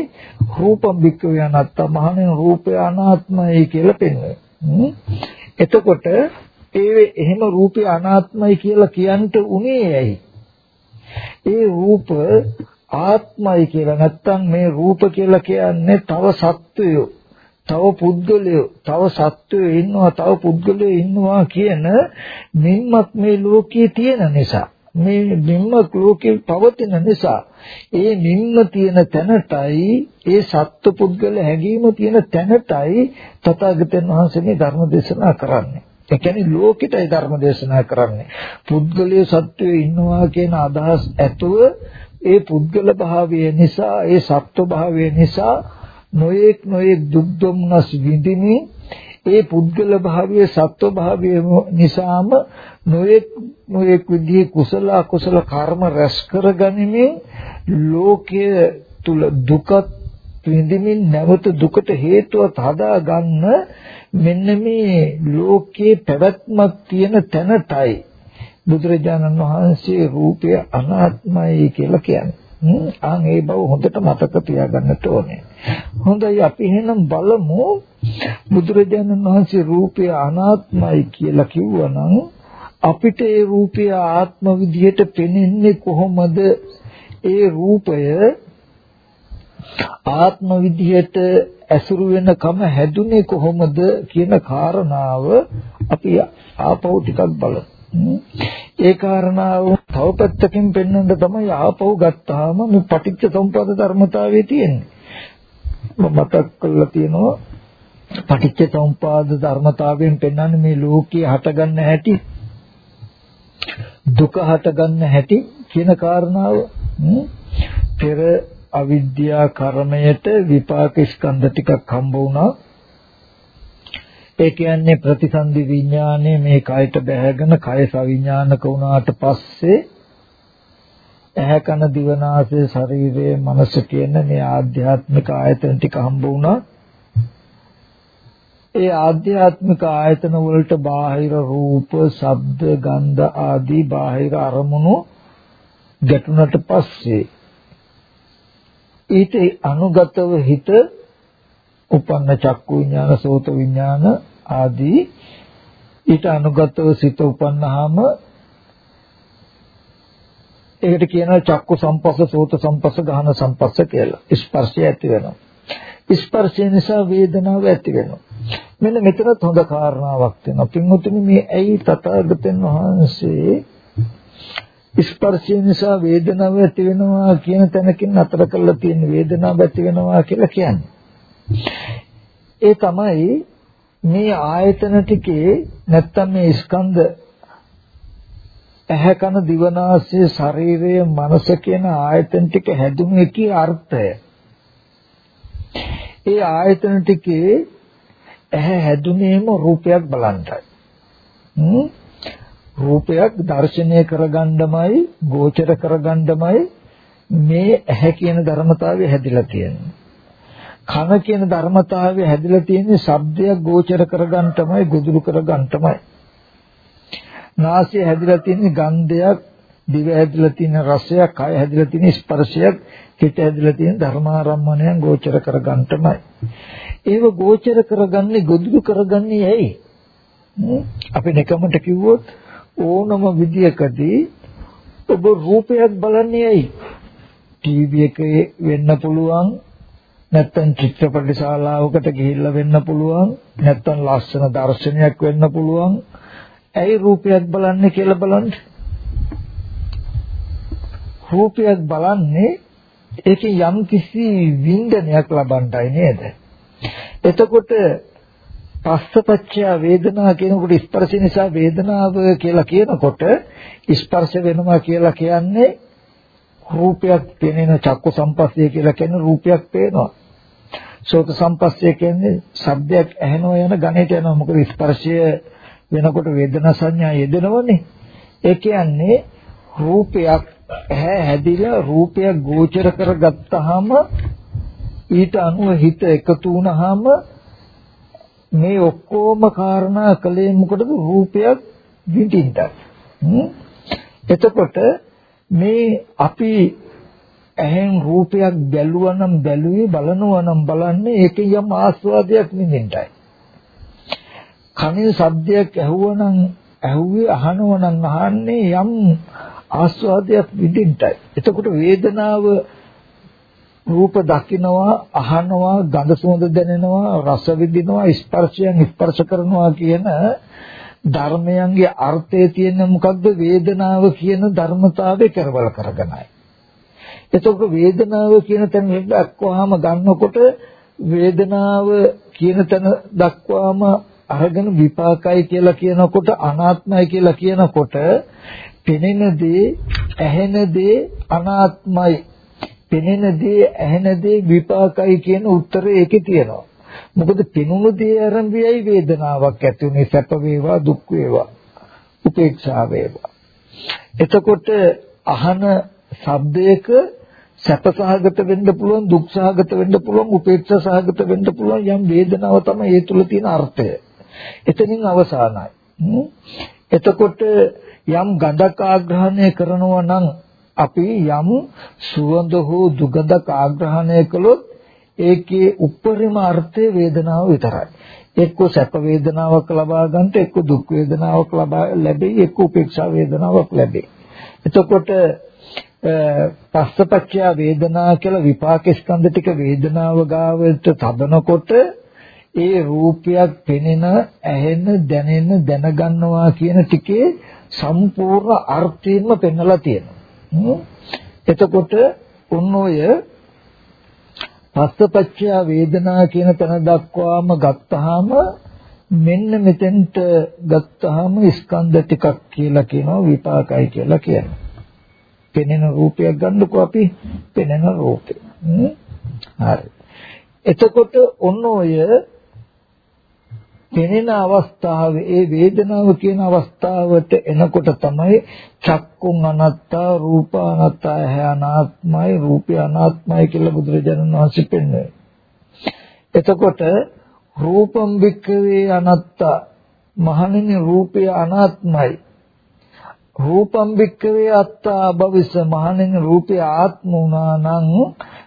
රූපම් භික්කවේ අනත්තමහණෙන් රූපය අනාත්මයි කියලා පෙන්වන්නේ. එතකොට ඒ එහෙම රූපය අනාත්මයි කියලා කියන්ට උනේ ඇයි? ඒ රූප ආත්මයි කියලා නැත්තම් මේ රූප කියලා කියන්නේ තව සත්වයෝ තව පුද්ගලයෝ තව සත්වයෝ ඉන්නවා තව පුද්ගලයෝ ඉන්නවා කියන මින්මත් මේ ලෝකයේ තියෙන නිසා. මේ මින්මත් ලෝකේ පවතින නිසා ඒ මින්ම තියෙන තැනටයි ඒ සත්ව පුද්ගල හැඟීම තියෙන තැනටයි තථාගතයන් වහන්සේ මේ ධර්ම දේශනා කරන්නේ ඒ කියන්නේ ලෝකෙටයි ධර්ම දේශනා කරන්නේ. පුද්ගලයේ සත්වයේ ඉන්නවා කියන අදහස් ඇතුව ඒ පුද්ගල භාවය නිසා ඒ සත්ව භාවය නිසා නොයෙක් නොයෙක් දුක් දුම්නස් විඳිමින් ඒ පුද්ගල භාවයේ සත්ව භාවයේ නිසාම නොයෙක් නොයෙක් විදිහේ කුසල අකුසල කර්ම රැස් කරගනිමින් ලෝකයේ තුල දුකත් විඳිමින් නැවත දුකට හේතුවත් හදා ගන්න මෙන්න මේ ලෝකයේ පැවැත්මක් තියෙන තැනටයි බුදුරජාණන් වහන්සේ රූපය අනාත්මයි කියලා කියන්නේ. ආන් ඒ බව හොඳට මතක තියාගන්නට ඕනේ. හොඳයි අපි එහෙනම් බලමු බුදුරජාණන් වහන්සේ රූපය අනාත්මයි කියලා කිව්වනම් අපිට ඒ රූපය ආත්ම විදියට පෙනෙන්නේ කොහොමද? ඒ රූපය ආත්ම විදියට ඇසුරු වෙන කම හැදුනේ කොහොමද කියන කාරණාව අපි ආපහු ටිකක් බලමු. ඒ කාරණාව තව පැත්තකින් පෙන්වන්න තමයි ආපහු ගත්තාම මේ පටිච්ච සමුප්පාද ධර්මතාවයේ තියෙන්නේ. මතක් කරලා තියෙනවා පටිච්ච සමුප්පාද ධර්මතාවයෙන් පෙන්වන්නේ මේ ලෝකයේ හටගන්න හැටි දුක හටගන්න හැටි කියන කාරණාව පෙර අවිද්‍යා කර්මයට විපාක ස්කන්ධ ටිකක් හම්බ වුණා. ඒ කියන්නේ ප්‍රතිසන්දි විඥානය මේ කයට බැහැගෙන කය සවිඥානික වුණාට පස්සේ ඇහැ කන දිව නාසය ශරීරය මනස කියන මේ ආධ්‍යාත්මික ආයතන ටික හම්බ වුණා. ඒ ආධ්‍යාත්මික ආයතන වලට බාහිර රූප, ශබ්ද, ගන්ධ ආදී බාහිර අරමුණු ගැටුණට පස්සේ ඊට අනුගතව හිත උපන්න චක්කු විඥාන සෝත විඥාන ආදී ඊට අනුගතව සිත උපන්නාම ඒකට කියනවා චක්කු සම්පස්ස සෝත සම්පස්ස ගහන සම්පස්ස කියලා. ස්පර්ශය ඇති වෙනවා. ස්පර්ශය නිසා වේදනාව ඇති වෙනවා. මෙන්න මෙතනත් හොඳ කාරණාවක් තියෙනවා. පින්වතුනි මේ ඇයි තථාගතයන් වහන්සේ ස්පර්ශය නිසා වේදනාව ඇති වෙනවා කියන තැනකින් අතර කරලා තියෙන වේදනාව ඇති වෙනවා කියලා කියන්නේ. ඒ තමයි මේ ආයතන ටිකේ නැත්තම් මේ ස්කන්ධ ඇහැ කන දිවනාසය ශරීරය මනස කියන ආයතන ටික හැදුණු එකේ අර්ථය. ඒ ආයතන ටිකේ ඇහැ හැදුනේම රූපයක් බලන්නයි. රූපයක් දර්ශනය කරගන්නමයි ගෝචර කරගන්නමයි මේ ඇහැ කියන ධර්මතාවය හැදිලා තියෙන්නේ. කන කියන ධර්මතාවය හැදිලා තියෙන්නේ ශබ්දයක් ගෝචර කරගන්නටමයි ගොදුරු කරගන්නටමයි. නාසය හැදිලා තියෙන්නේ ගන්ධයක්, දිව හැදිලා තියෙන රසයක්, කය හැදිලා තියෙන ස්පර්ශයක්, හිත හැදිලා තියෙන ධර්මාරම්මණයන් ගෝචර කරගන්නටමයි. ඒව ගෝචර කරගන්නේ ගොදුරු කරගන්නේ ඇයි? අපි නිකමට කිව්වොත් ඕනම විදියකදී ඔබ රූපයක් බලන්නේ ඇයි? ටීවී එකේ වෙන්න පුළුවන් නැත්තම් චිත්‍රපට ශාලාවකට ගිහිල්ලා වෙන්න පුළුවන් නැත්තම් ලස්සන දර්ශනයක් වෙන්න පුළුවන් ඇයි රූපයක් බලන්නේ කියලා බලන්න රූපයක් බලන්නේ ඒකේ යම් කිසි වින්දනයක් ලබන්නයි නේද එතකොට පස්සපච්චය වේදනා කියනකොට ස්පර්ශ නිසා වේදනාව කියලා කියනකොට ස්පර්ශ වෙනවා කියලා කියන්නේ රූපයක් පෙනෙන චක්කු සම්පස්සේ කියලා කියන රූපයක් පේනවා. සෝත සම්පස්සේ කියන්නේ ශබ්දයක් ඇහෙනවා යන ගණයට යනවා. මොකද ස්පර්ශය වෙනකොට වේදනා සංඥා යෙදෙනවනේ. ඒ කියන්නේ රූපයක් ඇහැ හැදිලා රූපයක් ගෝචර කරගත්තාම ඊට අනුව හිත එකතු වුණාම මේ ඔක්කොම කාරණා කලේ මොකටද රූපයක් විඳින්නට. එතකොට මේ අපි ඇහෙන් රූපයක් බැලුවා නම් බැලුවේ බලනවා නම් බලන්නේ ඒකේ යම් ආස්වාදයක් විඳින්නයි. කනින් ශබ්දයක් ඇහුවා නම් ඇහුවේ අහනවා නම් අහන්නේ යම් ආස්වාදයක් විඳින්නයි. එතකොට වේදනාව රූප දකින්නවා අහනවා ගඳ සුවඳ දැනෙනවා රස විඳිනවා ස්පර්ශයන් ස්පර්ශ කරනවා කියන ධර්මයන්ගේ අර්ථය තියෙන මොකක්ද වේදනාව කියන ධර්මතාවය කරවල කරගෙනයි. එතකොට වේදනාව කියන තැන දක්වාම ගන්නකොට වේදනාව කියන තැන දක්වාම අරගෙන විපාකයි කියලා කියනකොට අනාත්මයි කියලා කියනකොට පෙනෙන දේ ඇහෙන දේ අනාත්මයි පෙනෙන දේ ඇහෙන දේ විපාකයි කියන උත්තරය ඒකේ තියෙනවා මොකද පෙනුණු දේ ආරම්භයයි වේදනාවක් ඇති උනේ සැප වේවා දුක් වේවා උපේක්ෂා වේවා එතකොට අහන ශබ්දයක සැපසහගත වෙන්න පුළුවන් දුක්සහගත වෙන්න පුළුවන් උපේක්ෂා සහගත වෙන්න පුළුවන් යම් වේදනාව තමයි ඒ තුල තියෙන අර්ථය. එතනින් අවසానයි. එතකොට යම් ගඳක් ආග්‍රහණය කරනවා නම් අපි යම් සුවඳ හෝ දුගඳක් ආග්‍රහණය කළොත් ඒකේ උපරිම අර්ථය වේදනාව විතරයි. එක්ක සැප වේදනාවක් ලබා ගන්නට එක්ක දුක් වේදනාවක් ලබා ලැබෙයි එක්ක උපේක්ෂා වේදනාවක් ලැබෙයි. එතකොට පස්සපච්චය වේදනා කියලා විපාක ස්කන්ධ ටික වේදනාව ගාවට තබනකොට ඒ රූපයක් පෙනෙන ඇහෙන දැනෙන දැනගන්නවා කියන ටිකේ සම්පූර්ණ අර්ථයෙන්ම පෙන්වලා තියෙනවා. එතකොට උන් ඔය පස්සපච්චය වේදනා කියන තැන දක්වාම ගත්තාම මෙන්න මෙතෙන්ට ගත්තාම ස්කන්ධ ටිකක් කියලා කියනවා විපාකයි කියලා කියනවා. පෙනෙන රූපයක් ගන්නකො අපි පෙනෙන රූපේ. හරි. එතකොට ඔන්න ඔය පෙනෙන අවස්ථාවේ ඒ වේදනාව කියන අවස්ථාවට එනකොට තමයි චක්කුන් අනත්තා රූප අනත්තා ඇහැ අනාත්මයි රූපය අනාත්මයි කියලා බුදුරජාණන් වහන්සේ පෙන්වන්නේ. එතකොට රූපම් වික්කවේ අනත්තා මහණෙනි රූපය අනාත්මයි රූපම් වික්කවේ අත්තා භවිස මහණෙනි රූපය ආත්ම වුණා නම්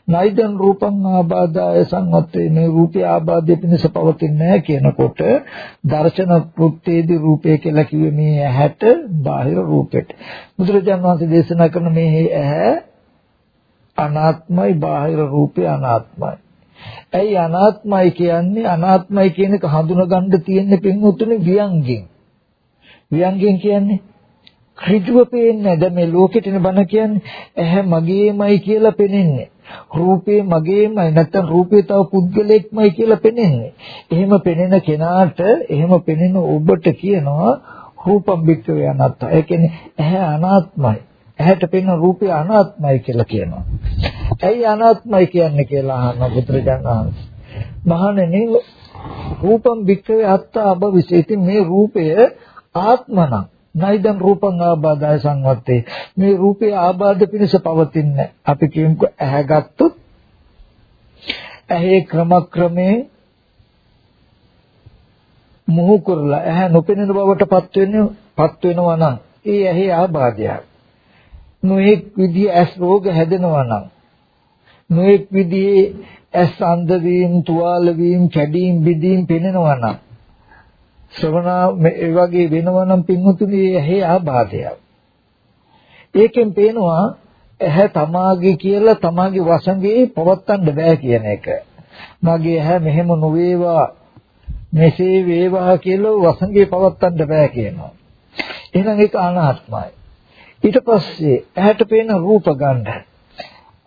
නයිදන් රූපං ආබාධාය සංවත්තේ. මේ රූපය ආබාධය පිණිස පවතින්නේ නැහැ කියනකොට දර්ශන කෘත්‍යයේදී රූපය කියලා කිව්වේ මේ ඇහැට බාහිර රූපෙට. බුදුරජාණන් වහන්සේ දේශනා කරන මේ ඇහැ අනාත්මයි බාහිර රූපය අනාත්මයි. ඇයි අනාත්මයි කියන්නේ? අනාත්මයි කියන එක හඳුනගන්න තියෙන පින්වතුනි වියංගෙන්. වියංගෙන් කියන්නේ ඍජුව පේන්නේ දැන් මේ ලෝකෙටනේ බණ කියන්නේ ඇහැ මගේමයි කියලා පෙනෙන්නේ. රූපේ මගේමයි. නැත්නම් රූපේ තව පුද්ගලෙක්මයි කියලා පෙනෙන්නේ. එහෙම පෙනෙන කෙනාට එහෙම පෙනෙන ඔබට කියනවා රූපම් බික්කවේ අනාත්ත ඒ කියන්නේ ඇහැ අනාත්මයි. ඇහැට පෙනෙන රූපය අනාත්මයි කියලා කියනවා. ඇයි අනාත්මයි කියන්නේ කියලා අහන බුදුරජාණන් වහන්සේ. මහණෙනි රූපම් බික්කවේ අත්තා අබවිසෙති මේ රූපය ආත්මනම්. නයිදන් රූපං ආබාධය සංවත්තේ. මේ රූපේ ආබාධ පිණිස පවතින්නේ අපි කියමුකෝ ඇහැ ගත්තොත් ඇහි ක්‍රමක්‍රමයෙන් මොහු කරලා ඇහැ නොපෙනෙන බවට පත් වෙන්නේ පත් වෙනවා නම් ඒ ඇහි ආබාධයක්. නොඑක් විදිය ඇස් රෝග හැදෙනවා නම් නොඑක් විදියේ ඇස් අන්ධ වීම තුවාල වීම කැඩීම් බිදීම් පෙනෙනවා නම් ශ්‍රවණා ඒ වගේ වෙනවා නම් පින්වතුනි ඇහි ආබාධයක්. ඒකෙන් පේනවා ඇහැ තමාගේ කියලා තමාගේ වසඟේ පවත්තන්න බෑ කියන එක. මගේ ඇහැ මෙහෙම නොවේවා මෙසේ වේවා කියලා වසඟේ පවත්තන්න බෑ කියනවා. එහෙනම් ඒක අනාත්මයි. ඊට පස්සේ ඇහැට පේන රූප ගන්න.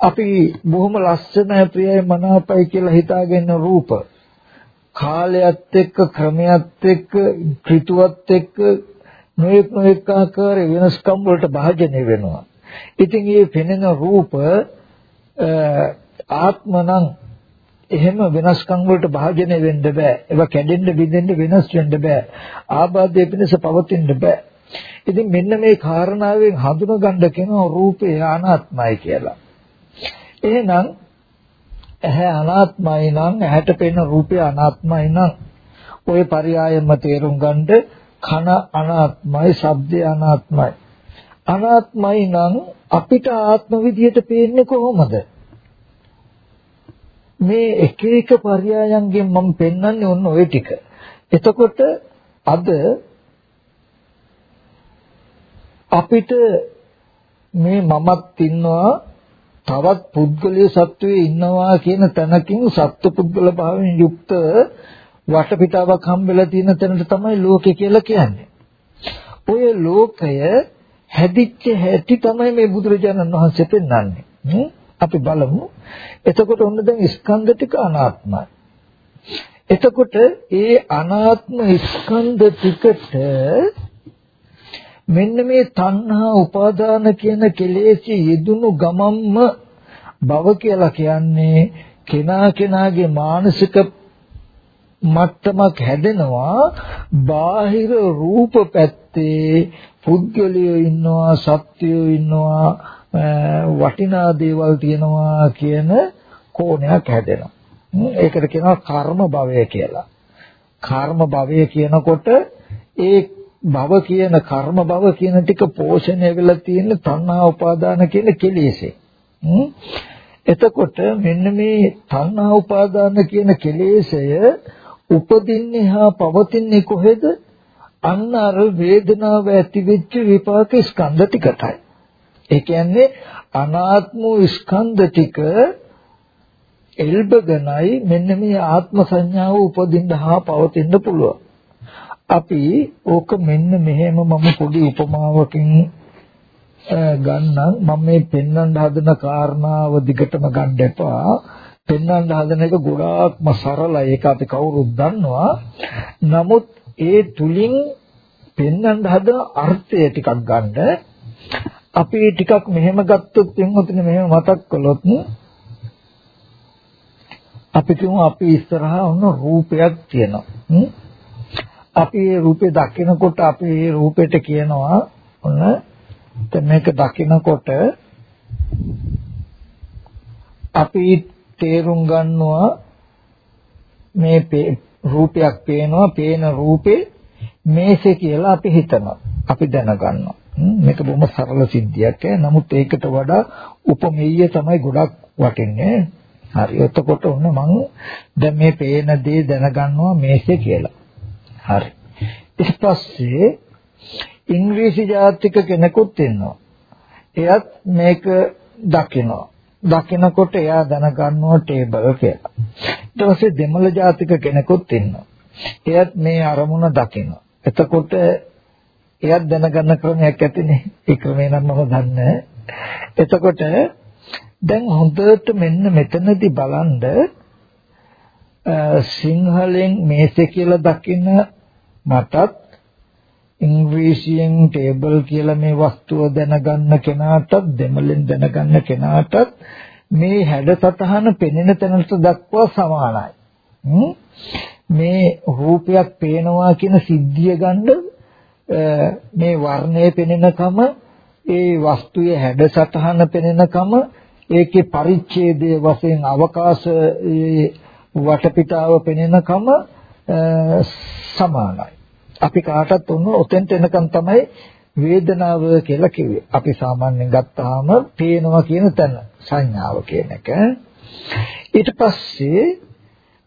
අපි බොහොම ලස්සනයි ප්‍රියයි මනාපයි කියලා හිතාගෙන රූප කාලයත් එක්ක ක්‍රමයක් එක්ක ඍතුවත් එක්ක නොයෙක් නොයෙක් ආකාරයේ වෙනස්කම් වලට භාජනය වෙනවා. ඉතින් මේ පෙනෙන රූප ආත්මනම් එහෙම වෙනස්කම් වලට භාජනය වෙන්න බෑ. ඒවා කැඩෙන්න බිඳෙන්න වෙනස් වෙන්න බෑ. ආබාධය පිණිස පවතින්න බෑ. ඉතින් මෙන්න මේ කාරණාවෙන් හඳුනගන්න කියනවා රූපේ අනාත්මයි කියලා. එහෙනම් ඇහැ අනාත්මයි නම් ඇහැට පෙනෙන රූපය අනාත්මයි නම් ওই පරයයම තේරුම් ගන්නද කන අනාත්මයි, ශබ්දය අනාත්මයි. අනාත්මයි නම් අපිට ආත්ම විදියට පේන්නේ කොහොමද? මේ එක එක පරයයන්ගෙන් මම පෙන්වන්නේ ඔන්න ওই ටික. එතකොට අද අපිට මේ මමත් ඉන්නවා තවත් පුද්ගලයේ සත්වයේ ඉන්නවා කියන තැනකින් සත්පුද්ගල භාවයෙන් යුක්ත වටපිටාවක් හම්බෙලා තියෙන තැනට තමයි ලෝකය කියලා කියන්නේ. ඔය ලෝකය හැදිච්ච හැටි තමයි මේ බුදුරජාණන් වහන්සේ පෙන්වන්නේ. අපි බලමු. එතකොට ඔන්න දැන් ස්කන්ධ ටික අනාත්මයි. එතකොට ඒ අනාත්ම ස්කන්ධ ටිකට මෙන්න මේ තණ්හා උපාදාන කියන කෙලෙසි යෙදුණු ගමම්ම භව කියලා කියන්නේ කෙනා කෙනාගේ මානසික මට්ටමක් හැදෙනවා බාහිර රූප පැත්තේ පුද්ගලයෝ ඉන්නවා සත්වයෝ ඉන්නවා වටිනා දේවල් තියෙනවා කියන කෝණයක් හැදෙනවා. ඒකට කියනවා කර්ම භවය කියලා. කර්ම භවය කියනකොට ඒ භව කියන කර්ම භව කියන ටික පෝෂණය වෙලා තියෙන තණ්හා උපාදාන කියන කෙලෙසේ. එතකොට මෙන්න මේ තණ්හා උපාදාන කියන කෙලෙසය උපදින්නේ හා පවතින්නේ කොහෙද? අන්න අර වේදනාව ඇති වෙච්ච විපාක ස්කන්ධ ටිකටයි. ඒ කියන්නේ අනාත්ම ස්කන්ධ ටික එල්බගෙනයි මෙන්න මේ ආත්ම සංඥාව උපදින්න හා පවතින්න පුළුවන්. අපි ඕක මෙන්න මෙහෙම මම පොඩි උපමාවකින් ගන්නම් මම මේ පෙන්වන්න හදන කාරණාව දිගටම ගන්න එපා. පෙන්වන්න හදන එක ගොඩාක්ම සරලයි. ඒක අපි කවුරුත් දන්නවා. නමුත් ඒ තුලින් පෙන්වන්න හදන අර්ථය ටිකක් ගන්න අපි ටිකක් මෙහෙම ගත්තොත් එන්නොතිනේ මෙහෙම මතක් කළොත් අපි කියමු අපි ඉස්සරහා වුණ රූපයක් තියෙනවා. අපි මේ රූපේ දකිනකොට අපි මේ රූපෙට කියනවා ඔන්න මේක දකිනකොට අපි තේරුම් ගන්නවා මේ රූපයක් පේනවා පේන රූපේ මේසේ කියලා අපි හිතනවා අපි දැනගන්නවා. මේක බොහොම සරල සිද්ධියක් ඈ. නමුත් ඒකට වඩා උපමේය තමයි ගොඩක් වටින්නේ. හරි එතකොට ඔන්න මම දැන් මේ පේන දේ දැනගන්නවා මේසේ කියලා. හරි ඊට පස්සේ ඉංග්‍රීසි ජාතික කෙනෙකුත් ඉන්නවා එයත් මේක දකිනවා දකිනකොට එයා දැනගන්නවා ටේබල් කියලා. ඊට පස්සේ දෙමළ ජාතික කෙනෙකුත් ඉන්නවා. එයත් මේ අරමුණ දකිනවා. එතකොට එයත් දැනගන්න ක්‍රමයක් ඇතිනේ. ඒ ක්‍රමේ නම් මම දන්නේ එතකොට දැන් හොඳට මෙන්න මෙතනදී බලන්ද සිංහලෙන් මේසේ කියලා දකින මටත් ඉංග්‍රීසියෙන් ටේබල් කියලා මේ වස්තුව දැනගන්න කෙනාටත් දෙමළෙන් දැනගන්න කෙනාටත් මේ හැඩසතහන පෙනෙන තැනට දක්වා සමානයි. මේ රූපයක් පේනවා කියන සිද්ධිය ගන්න මේ වර්ණය පෙනෙනකම ඒ වස්තුවේ හැඩසතහන පෙනෙනකම ඒකේ පරිච්ඡේදයේ වශයෙන් අවකාශයේ වටපිටාව පෙනෙනකම සමානයි. අපි කාටත් උන්න ඔතෙන්ට එනකන් තමයි වේදනාව කියලා කිව්වේ. අපි සාමාන්‍යයෙන් ගත්තාම පේනවා කියන තැන සංඥාව කියන එක. ඊට පස්සේ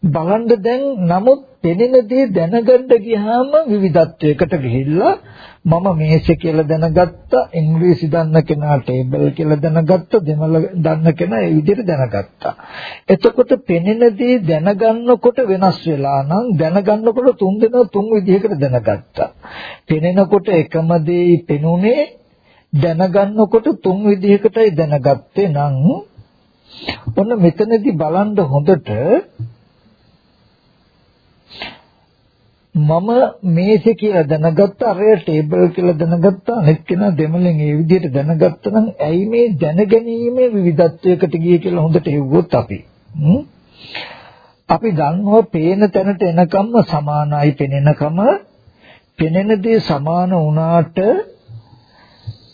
බලන්න දැන් නමුත් පෙනෙන දේ දැනගන්න ගියාම විවිධත්වයකට ගිහිල්ලා මම මේසෙ කියලා දැනගත්තා ඉංග්‍රීසි දන්න කෙනා ටේබල් කියලා දැනගත්තා දෙමළ දන්න කෙනා ඒ විදිහට දැනගත්තා. එතකොට පෙනෙන දේ දැනගන්නකොට වෙනස් වෙලා නම් දැනගන්නකොට තුන් දෙනා තුන් විදිහකට දැනගත්තා. පෙනෙනකොට එකම දේ පෙනුනේ දැනගන්නකොට තුන් විදිහකටයි දැනගත්තේ නම් ඔන්න මෙතනදී බලන්න හොඳට මම මේසෙ කියලා දැනගත්තා අරය ටේබල් කියලා දැනගත්තා අනෙක් කෙනා දෙමළෙන් ඒ විදිහට දැනගත්තා නම් ඇයි මේ දැනගැනීමේ විවිධත්වයකට ගියේ කියලා හොඳට හෙව්වොත් අපි? අපි දන්නවා පේන තැනට එනකම්ම සමානයි පෙනෙනකම පෙනෙන දේ සමාන වුණාට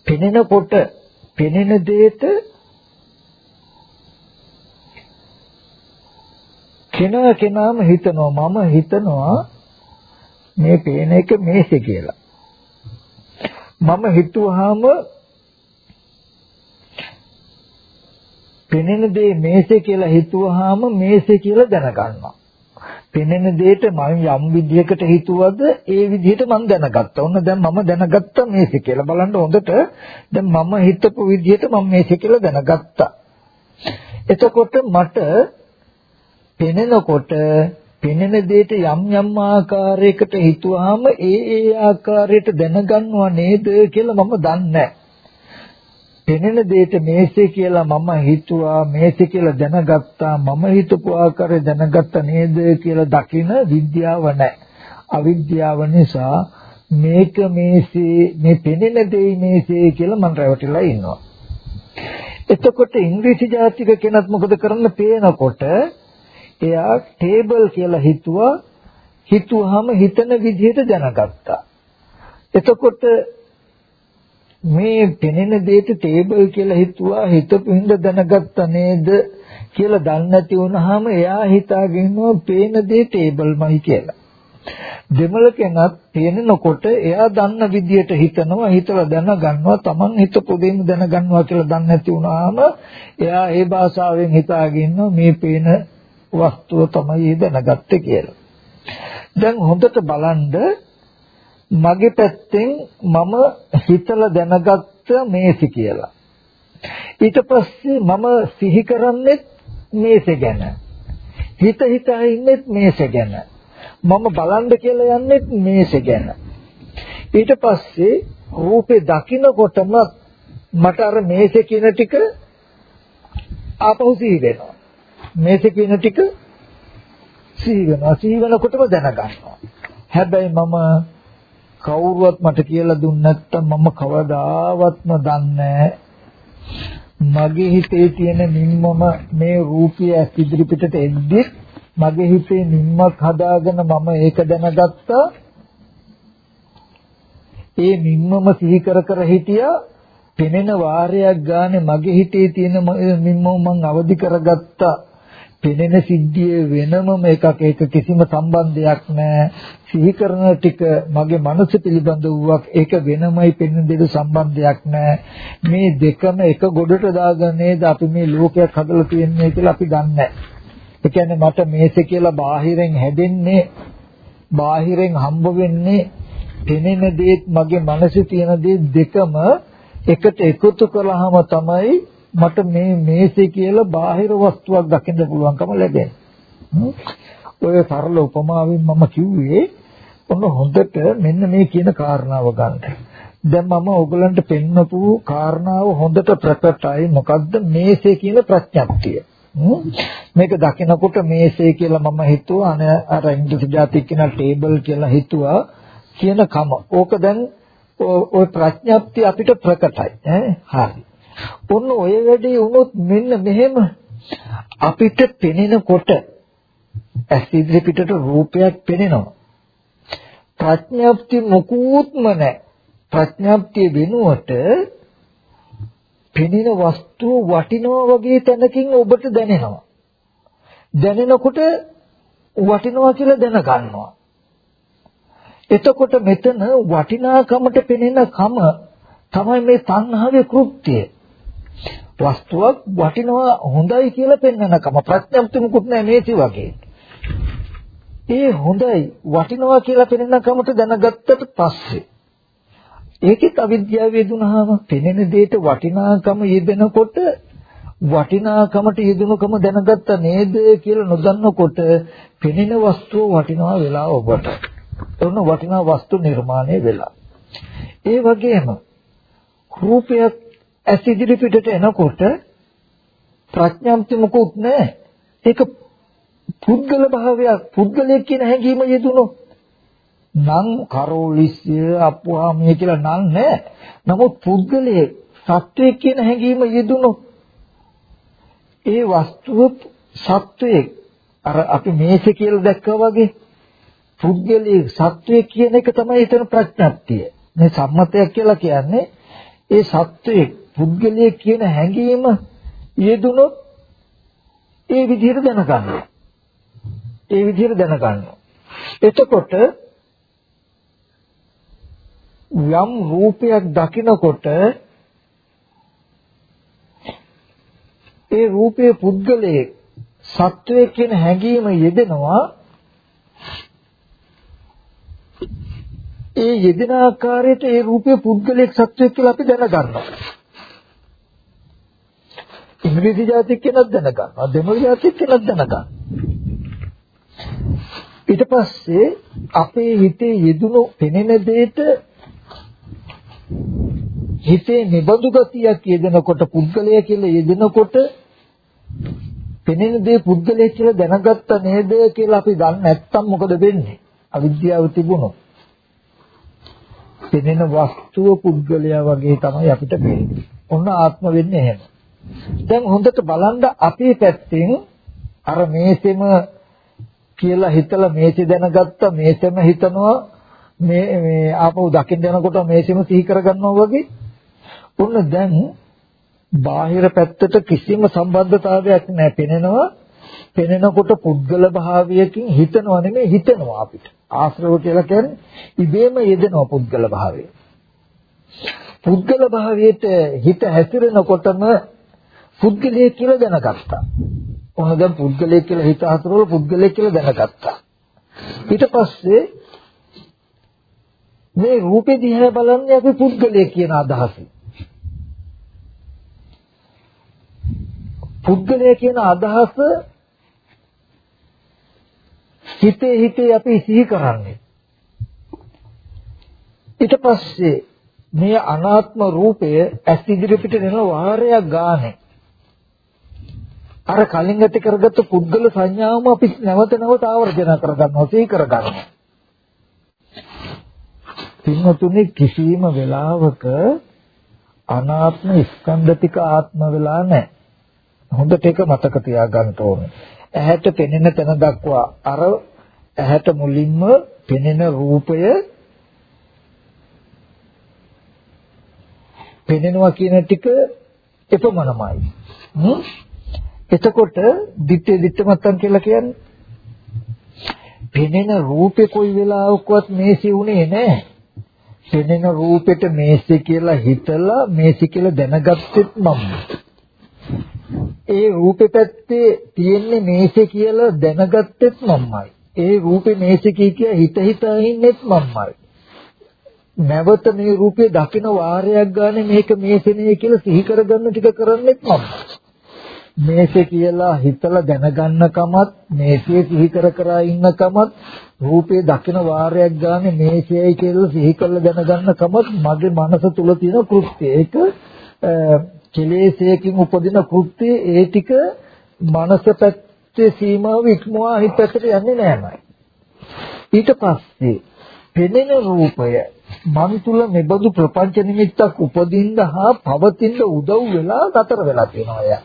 පෙනෙනකොට පෙනෙන දෙයට කෙනා කෙනාම හිතනවා මම හිතනවා මේ පේන එක මේසේ කියලා. මම හිතුවාම පෙනෙන දේ මේසේ කියලා හිතුවාම මේසේ කියලා දැනගන්නවා. පෙනෙන දෙයට මම යම් විදිහකට හිතුවද ඒ විදිහට මම දැනගත්තා. ඔන්න දැන් මම දැනගත්තා මේසේ කියලා. බලන්න හොඳට දැන් මම හිතපු විදිහට මම මේසේ කියලා දැනගත්තා. එතකොට මට පෙනෙනකොට පෙනෙන දෙයට යම් යම් ආකාරයකට හිතුවාම ඒ ඒ ආකාරයට දැනගන්නවා නේද කියලා මම දන්නේ පෙනෙන දෙයට මේසේ කියලා මම හිතුවා මේසේ කියලා දැනගත්තා මම හිතපු ආකාරය දැනගත්තා නේද කියලා දකින විද්‍යාව නැහැ. අවිද්‍යාව නිසා මේක මේසේ මේ පෙනෙන දෙයි මේසේ කියලා මම රැවටිලා ඉන්නවා. එතකොට ඉංග්‍රීසි ජාතික කෙනත් මොකද කරන්න පේනකොට එයා ටේබල් කියලා හිතුවා හිතුවාම හිතන විදිහට දැනගත්තා. එතකොට මේ පෙනෙන දෙයට ටේබල් කියලා හිතුවා හිතපු හින්දා දැනගත්තා නේද කියලා දන්නේ නැති වුනහම එයා හිතාගෙන ඉන්නවා පේන දේ ටේබල්මයි කියලා. දෙමළ කෙනත් පේනකොට එයා දන්න විදියට හිතනවා හිතලා දැනගන්නවා Taman හිතපු දෙයින් දැනගන්නවා කියලා දන්නේ නැති වුනහම එයා ඒ භාෂාවෙන් හිතාගෙන මේ පේන වස්තුව තමයි දැනගත්තේ කියලා. දැන් හොඳට බලන්න මගේ පැත්තෙන් මම හිතලා දැනගත්ත මේසි කියලා. ඊට පස්සේ මම සිහි කරන්නේ මේසෙ ගැන. හිත හිතා ඉන්නේ මේසෙ ගැන. මම බලන්න කියලා යන්නේ මේසෙ ගැන. ඊට පස්සේ රූපේ දකින්නකොටම මට අර මේසෙ කියන ටික ආපහු සිහි වෙනවා. මේක කියන ටික සිහි වෙනවා. සිහි වෙනකොටම දැනගන්නවා. හැබැයි මම කවුරුවත් මට කියලා දුන්නේ නැත්තම් මම කවදාවත්ම දන්නේ මගේ හිතේ තියෙන නිම්මම මේ රූපය ඇස් ඉදිරි පිටට එද්දි මගේ හිතේ නිම්මක් හදාගෙන මම ඒක දැනගත්තා ඒ නිම්මම සිහි කර කර හිටියා පෙනෙන වාරයක් ගානේ මගේ හිතේ තියෙන නිම්මම මං අවදි කරගත්තා පෙනෙන සිද්ධියේ වෙනමම එකක්. ඒක කිසිම සම්බන්ධයක් නැහැ සිහි කරන ටික මගේ මනස පිළිබඳ වූවක්. ඒක වෙනමයි පෙනෙන දෙක සම්බන්ධයක් නැහැ මේ දෙකම එක ගොඩට දාගෙන නේද අපි මේ ලෝකයක් හදලා තියෙන්නේ කියලා අපි දන්නේ ඒ කියන්නේ මට මේසෙ කියලා බාහිරෙන් හැදෙන්නේ බාහිරෙන් හම්බ වෙන්නේ පෙනෙන දේත් මගේ මනසේ තියෙන දේ දෙකම එකට එකතු කළාම තමයි මට මේ මේසේ කියලා බාහිර වස්තුවක් දකින්න පුළුවන්කම ලැබෙනවා. ඔය සරල උපමාවෙන් මම කිව්වේ ඔන්න හොඳට මෙන්න මේ කියන කාරණාව ගන්න. දැන් මම ඔයගලන්ට පෙන්නපු කාරණාව හොඳට ප්‍රකටයි. මොකද්ද මේසේ කියන ප්‍රඥප්තිය. මේක දකිනකොට මේසේ කියලා මම හිතුවා අනේ අර ඉංග්‍රීසි ජාතික කියන ටේබල් කියලා හිතුවා කියන කම. ඕක දැන් ඔය ප්‍රඥප්තිය අපිට ප්‍රකටයි. ඈ හරි. ඔන්න ඔය වැඩේ වුණොත් මෙන්න මෙහෙම අපිට පෙනෙනකොට ඇස් ඉදිරි පිටට රූපයක් පෙනෙනවා. ප්‍රඥාප්ති මොකුත්ම නැහැ. ප්‍රඥාප්තිය වෙනුවට පෙනෙන වස්තුව වටිනවා වගේ තැනකින් ඔබට දැනෙනවා. දැනෙනකොට වටිනවා කියලා දැනගන්නවා. එතකොට මෙතන වටිනාකමට පෙනෙන කම තමයි මේ තණ්හාවේ කෘත්‍යය. වස්තුවක් වටිනවා හොඳයි කියලා පෙන්වනකම ප්‍රඥප්ති මුකුත් නැහැ මේටි වගේ. ඒ හොඳයි වටිනවා කියලා පෙන්වනකමට දැනගත්තට පස්සේ ඒකෙත් අවිද්‍යාව යෙදුනහම පෙනෙන දෙයට වටිනාකම යෙදෙනකොට වටිනාකමට යෙදුනකම දැනගත්ත නේද කියලා නොදන්නකොට පෙනෙන වස්තුව වටිනවා වෙලා ඔබට. එන්න වටිනා වස්තු නිර්මාණය වෙලා. ඒ වගේම රූපයක් ඇස් ඉදිරි පිටට එනකොට ප්‍රඥාන්ති මොකුත් නැහැ. ඒක පුද්ගල භාවයක් පුද්ගලයෙක් කියන හැඟීම යෙදුනොත් නම් කරෝලිස්ය අප්වාමිය කියලා නම් නැහැ. නමුත් පුද්ගලයේ සත්වයේ කියන හැඟීම යෙදුනොත් ඒ වස්තුව සත්වයේ අර අපි මේස කියලා දැක්කා වගේ පුද්ගලයේ සත්වයේ කියන එක තමයි එතන ප්‍රඥප්තිය. මේ සම්මතයක් කියලා කියන්නේ ඒ සත්වයේ පුද්ගලයේ කියන හැඟීම යෙදුනොත් ඒ විදිහට දැනගන්නවා. ඒ විදිහට දැනගන්නවා. එතකොට යම් රූපයක් දකිනකොට ඒ රූපයේ පුද්ගලයේ සත්වයේ කියන හැඟීම යෙදෙනවා ඒ යෙදෙන ආකාරයට ඒ රූපයේ පුද්ගලයක් සත්වයක් කියලා අපි දැනගන්නවා. ඉංග්‍රීසි ජාතික කෙනෙක් දැනගන්නවා. දෙමළ ජාතික කෙනෙක් දැනගන්නවා. ඊට පස්සේ අපේ හිතේ යෙදුණු පෙනෙන දෙයට හිතේ නිබඳු ගතියක් යෙදෙනකොට පුද්ගලය කියලා යෙදෙනකොට පෙනෙන දේ පුද්ගලය කියලා දැනගත්ත නේද කියලා අපි දන්නේ නැත්තම් මොකද වෙන්නේ? අවිද්‍යාව තිබුණොත්. පෙනෙන වස්තුව පුද්ගලයා වගේ තමයි අපිට පේන්නේ. ඔන්න ආත්ම වෙන්නේ එහෙම. දැන් හොඳට බලන්න අපේ පැත්තෙන් අර මේසෙම කියලා හිතලා මේසෙ දැනගත්ත මේසෙම හිතනවා මේ මේ ආපහු දකින්න යනකොට මේසෙම සිහි කරගන්නවා වගේ. ඔන්න දැන් බාහිර පැත්තට කිසිම සම්බන්ධතාවයක් නැහැ. පෙනෙනවා පෙනෙනකොට පුද්ගල භාවයකින් හිතනවා නෙමෙයි හිතනවා අපිට. ආශ්‍රව කියලා කියන්නේ ඉබේම යෙදෙනවා පුද්ගල භාවය. පුද්ගල භාවයට හිත හැසිරෙනකොටම පුද්ගලයෙක් කියලා දැනගත්තා. ඔන්න දැන් පුද්ගලයෙක් කියලා හිත හසුරවල පුද්ගලයෙක් කියලා දැනගත්තා. ඊට පස්සේ මේ රූපේ දිහා බලන්නේ අපි පුද්ගලයෙක් කියන අදහසින්. පුද්ගලය කියන අදහස හිතේ හිතේ අපි සිහි කරන්නේ. ඊට පස්සේ මේ අනාත්ම රූපය ඇස් ඉදිරි පිට එන වාරයක් ගානේ අර කලින් ඇති කරගත්ත පුද්ගල සංඥාවම අපි නැවත නැවත ආවර්ජන කරගන්නවා සිහි කරගන්නවා පින්වතුනි කිසිම වෙලාවක අනාත්ම ස්කන්ධ ටික ආත්ම වෙලා නැහැ හොඳට ඒක මතක තියාගන්න ඕනේ. ඇහැට පෙනෙන තැන දක්වා අර ඇහැට මුලින්ම පෙනෙන රූපය පෙනෙනවා කියන ටික එපමණමයි. එතකොට දිත්තේ දිත්ත මත්තන් කියලා කියන්නේ පෙනෙන රූපේ කොයි වෙලාවකවත් මේසි උනේ නැහැ. පෙනෙන රූපෙට මේසි කියලා හිතලා මේසි කියලා දැනගත්තෙත් මම. ඒ රූපේ පැත්තේ තියෙන්නේ මේසේ කියලා දැනගත්තෙත් මම්මයි. ඒ රූපේ මේසේ කිය කිය හිත හිතා ඉන්නෙත් මම්මයි. නැවත මේ රූපේ දකින වාරයක් ගානේ මේක මේසෙනේ කියලා සිහි කරගන්න ටික කරන්නෙත් මම්මයි. මේසේ කියලා හිතලා දැනගන්නකමත් මේසේ සිහි කර කර ඉන්නකමත් රූපේ දකින වාරයක් ගානේ මේසෙයි කියලා සිහි කරලා දැනගන්නකමත් මගේ මනස තුල තියෙන කෘත්‍යය. ඒක කෙලෙසයකින් උපදින කෘත්‍ය ඒ ටික මනස පැත්තේ සීමාව ඉක්මවා හිත පැත්තට යන්නේ නෑමයි. ඊට පස්සේ පෙනෙන රූපය මන් තුල මෙබඳු ප්‍රපංච නිමිත්තක් උපදින්න හා පවතින උදව් වෙලා නතර වෙලා තියෙනවා එයා.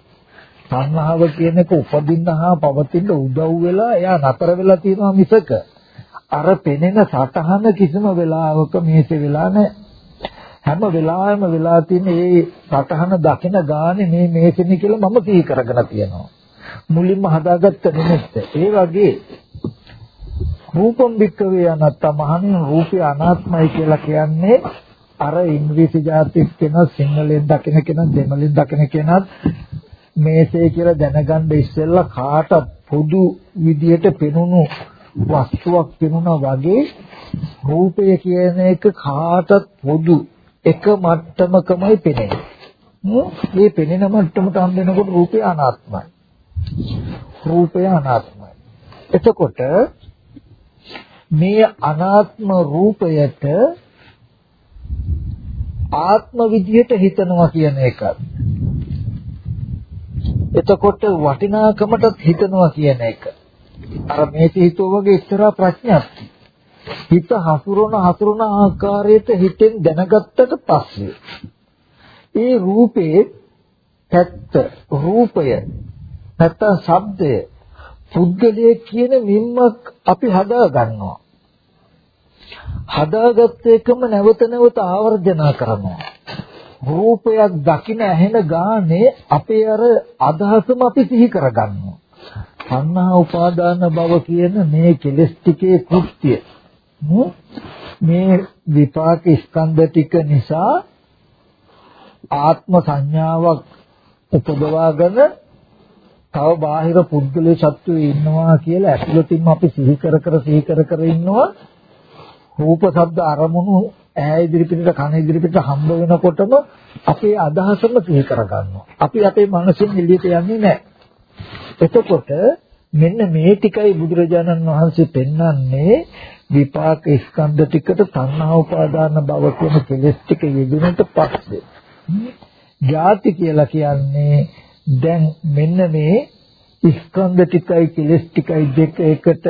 සංහාව කියන එක උපදින්න හා පවතින උදව් වෙලා එයා නතර වෙලා තියෙනවා මිසක අර පෙනෙන සතහන කිසිම වෙලාවක මේසේ වෙලා නැහැ. හැම වෙලාවෙම වෙලා තියෙන මේ සතහන දකින ගානේ මේ මේසෙනි කියලා මම සිහි කරගෙන තියෙනවා. මුලින්ම හදාගත්ත නිමිත්ත. ඒ වගේ රූපම් වික්කවේ අනත්ත මහණෙනි රූපය අනාත්මයි කියලා කියන්නේ අර ඉංග්‍රීසි ජාතික කෙනා සිංහලෙන් දකින කෙනා දෙමළෙන් දකින කෙනාත් මේසේ කියලා දැනගන්න ඉස්සෙල්ලා කාට පොදු විදියට පෙනුණු වස්තුවක් පෙනුණා වගේ රූපය කියන එක කාටත් පොදු එක මට්ටමකමයි පෙනෙන්නේ. මේ පෙනෙන මට්ටමට හම් වෙනකොට රූපය අනාත්මයි. රූපය අනාත්මයි. එතකොට මේ අනාත්ම රූපයට ආත්ම විදියට හිතනවා කියන එකත් එතකොට වටිනාකමටත් හිතනවා කියන එක අර මේ හිතුව වගේ ඉස්සරහා ප්‍රඥාවක් හිත හසුරන හසුරන ආකාරයට හිතෙන් දැනගත්තට පස්සේ ඒ රූපේ පැත්ත රූපය නැත්තම් ශබ්දය පුද්ගලයේ කියන මිම්මක් අපි හදා ගන්නවා. හදාගත්ත එකම නැවත නැවත ආවර්ජනා කරනවා. රූපයක් දකින ඇහෙන ගානේ අපේ අර අදහසම අපි සිහි කරගන්නවා. සංහා උපාදාන භව කියන මේ කෙලස් ටිකේ කෘත්‍ය. මේ විපාක ස්කන්ධ ටික නිසා ආත්ම සංඥාවක් උපදවාගෙන තව බාහිර පුද්ගලයේ සත්වයේ ඉන්නවා කියලා ඇතුළතින්ම අපි සිහි කර කර සිහි කර කර ඉන්නවා. රූප ශබ්ද අරමුණු ඇහැ ඉදිරි පිටට කන ඉදිරි පිටට හම්බ වෙනකොටම අපේ අදහසම සිහි කරගන්නවා. අපි අපේ මනසින් එළියට යන්නේ නැහැ. එතකොට මෙන්න මේ ටිකයි බුදුරජාණන් වහන්සේ පෙන්වන්නේ විපාක ස්කන්ධ ටිකට තණ්හා උපාදාන භව කියන කෙලෙස් ටික යෙදුනට පස්සේ. ජාති කියලා කියන්නේ දැන් මෙන්න මේ ස්කන්ධ ටිකයි කෙලෙස් ටිකයි දෙක එකට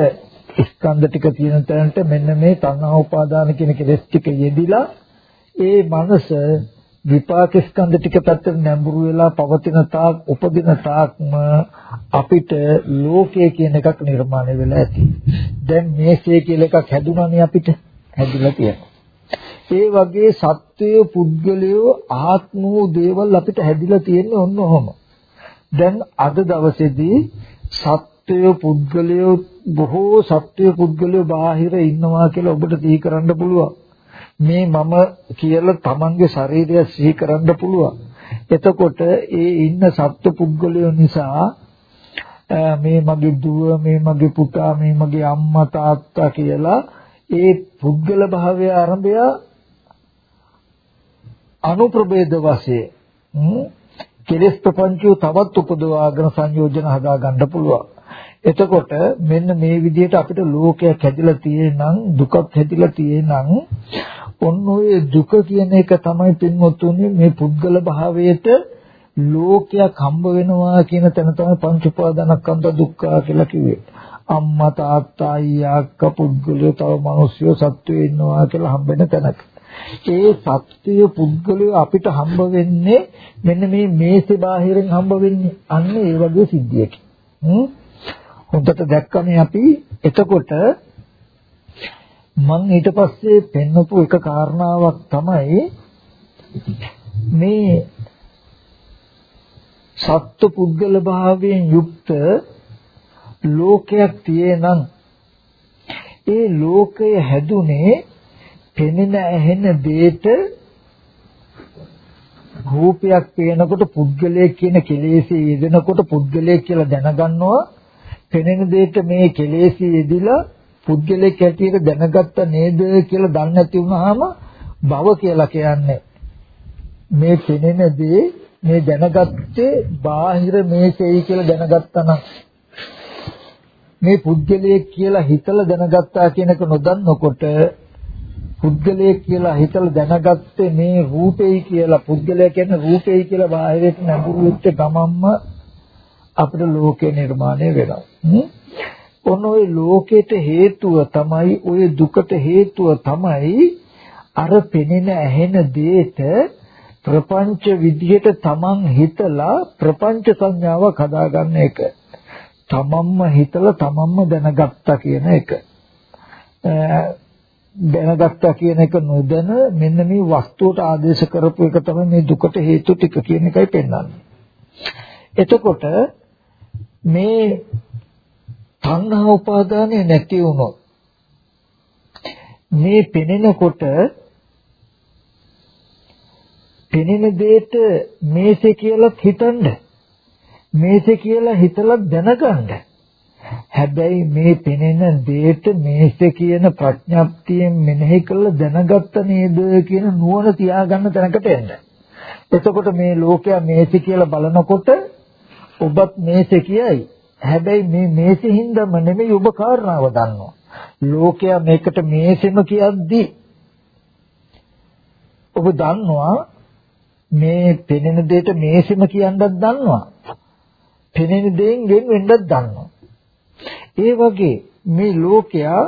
ස්කන්ධ ටික තියෙන තැනට මෙන්න මේ තණ්හා උපාදාන කියන කෙලෙස් ටික යෙදිලා ඒ මනස විපාක ස්කන්ධ ටික පැත්තට නැඹුරු වෙලා පවතින තාක් උපදින තාක්ම අපිට ලෝකය කියන එකක් නිර්මාණය වෙලා ඇති. දැන් මේසේ කියලා එකක් හැදුනානේ අපිට හැදිලා තියෙනවා. ඒ වගේ සත්වයේ පුද්ගලයෝ ආත්ම වූ දේවල් අපිට හැදිලා තියෙන්නේ ඔන්න ඔහොම. දැන් අද දවසේදී සත්වයේ පුද්ගලයෝ බොහෝ සත්වයේ පුද්ගලයෝ බාහිර ඉන්නවා කියලා ඔබට සිහි කරන්න පුළුවන්. මේ මම කියලා තමන්ගේ ශරීරය සිහි කරන්න පුළුවන්. එතකොට ඒ ඉන්න සත්ව පුද්ගලයෝ නිසා මේ මගේ දුව මේ මගේ පුතා මේ මගේ අම්මා තාත්තා කියලා ඒ පුද්ගල භාවය ආරම්භය අනුප්‍රභේද වශයෙන් කෙලෙස් ප්‍රපංචය තවත් උපදවාගෙන සංයෝජන හදා ගන්න පුළුවන්. එතකොට මෙන්න මේ විදිහට අපිට ලෝකයක් හැදිලා තියෙනනම් දුකක් හැදිලා තියෙනනම් ඔන්න ඔය දුක කියන එක තමයි පින්වත්තුනි මේ පුද්ගල භාවයට ලෝකයක් හම්බ වෙනවා කියන තැන තමයි පංච උපාදානස්කන්ධ දුක්ඛ කියලා කිව්වේ. අම්මා තාත්තා අයියා අක්ක පුද්ගලයෝ තව මිනිස්සුયો සත්වයෝ ඉන්නවා කියලා හම්බෙන තැනක. ඒ සත්‍ය පුද්ගලයෝ අපිට හම්බ වෙන්නේ මෙන්න මේ මේසේ බාහිරින් හම්බ වෙන්නේ අන්න ඒ වගේ සිද්ධියකින්. හොඳට දැක්කම අපි එතකොට මම ඊට පස්සේ පෙන්වපු එක කාරණාවක් තමයි මේ සත්ව පුද්ගල භාවයෙන් යුක්ත ලෝකයක් තියෙනං ඒ ලෝකය හැදුනේ පෙනෙන ඇහෙන දෙයට රූපයක් පේනකොට පුද්ගලයෙක් කියන කෙලෙසේ යෙදෙනකොට පුද්ගලයෙක් කියලා දැනගන්නවා. පෙනෙන දෙයට මේ කෙලෙසේ යෙදිලා පුද්ගලයෙක් හැටියට දැනගත්ත නේද කියලා දන්නේ නැති වුනහම භව කියලා කියන්නේ මේ පෙනෙන දේ මේ දැනගත්තේ බාහිර මේකයි කියලා දැනගත්තා නම් මේ පුද්ගලයෙක් කියලා හිතලා දැනගත්තා කියන එක නොදන්නකොට පුද්ගලයෙක් කියලා හිතලා දැනගත්තේ මේ රූපෙයි කියලා පුද්ගලයා කියන්නේ රූපෙයි කියලා බාහිරට නැඹුරු වෙච්ච ගමම්ම අපිට ලෝකේ නිර්මාණය වෙනවා. ඔන්න ඔය ලෝකෙට හේතුව තමයි ඔය දුකට හේතුව තමයි අර පෙනෙන ඇහෙන දෙයට ප්‍රපංච විදිහට තමන් හිතලා ප්‍රපංච සංඥාවක් හදාගන්න එක. තමන්ම හිතලා තමන්ම දැනගත්තා කියන එක. දැනගත්තා කියන එක නොදැන මෙන්න මේ වස්තුවට ආදේශ කරපු එක තමයි මේ දුකට හේතු ටික කියන එකයි පෙන්වන්නේ. එතකොට මේ තණ්හා උපාදානය නැති වුණොත් මේ පෙනෙනකොට පෙනෙන දෙයට මේසේ කියලා හිතන්න මේසේ කියලා හිතලා දැනගන්න හැබැයි මේ පෙනෙන දෙයට මේසේ කියන ප්‍රඥාප්තියෙන් මෙනෙහි කරලා දැනගත්ත නේද කියන නුවණ තියාගන්න තැනකට එන්න. එතකොට මේ ලෝකයා මේසේ කියලා බලනකොට ඔබත් මේසේ කියයි. හැබැයි මේ මේසෙහිඳම නෙමෙයි ඔබ කාරණාව දන්නවා. ලෝකයා මේකට මේසෙම කියද්දී ඔබ දන්නවා මේ පෙනෙන දෙයට මේසෙම කියන්නත් දන්නවා. පෙනෙන දෙයෙන් ගෙන් වෙන්නත් දන්නවා. ඒ වගේ මේ ලෝකයා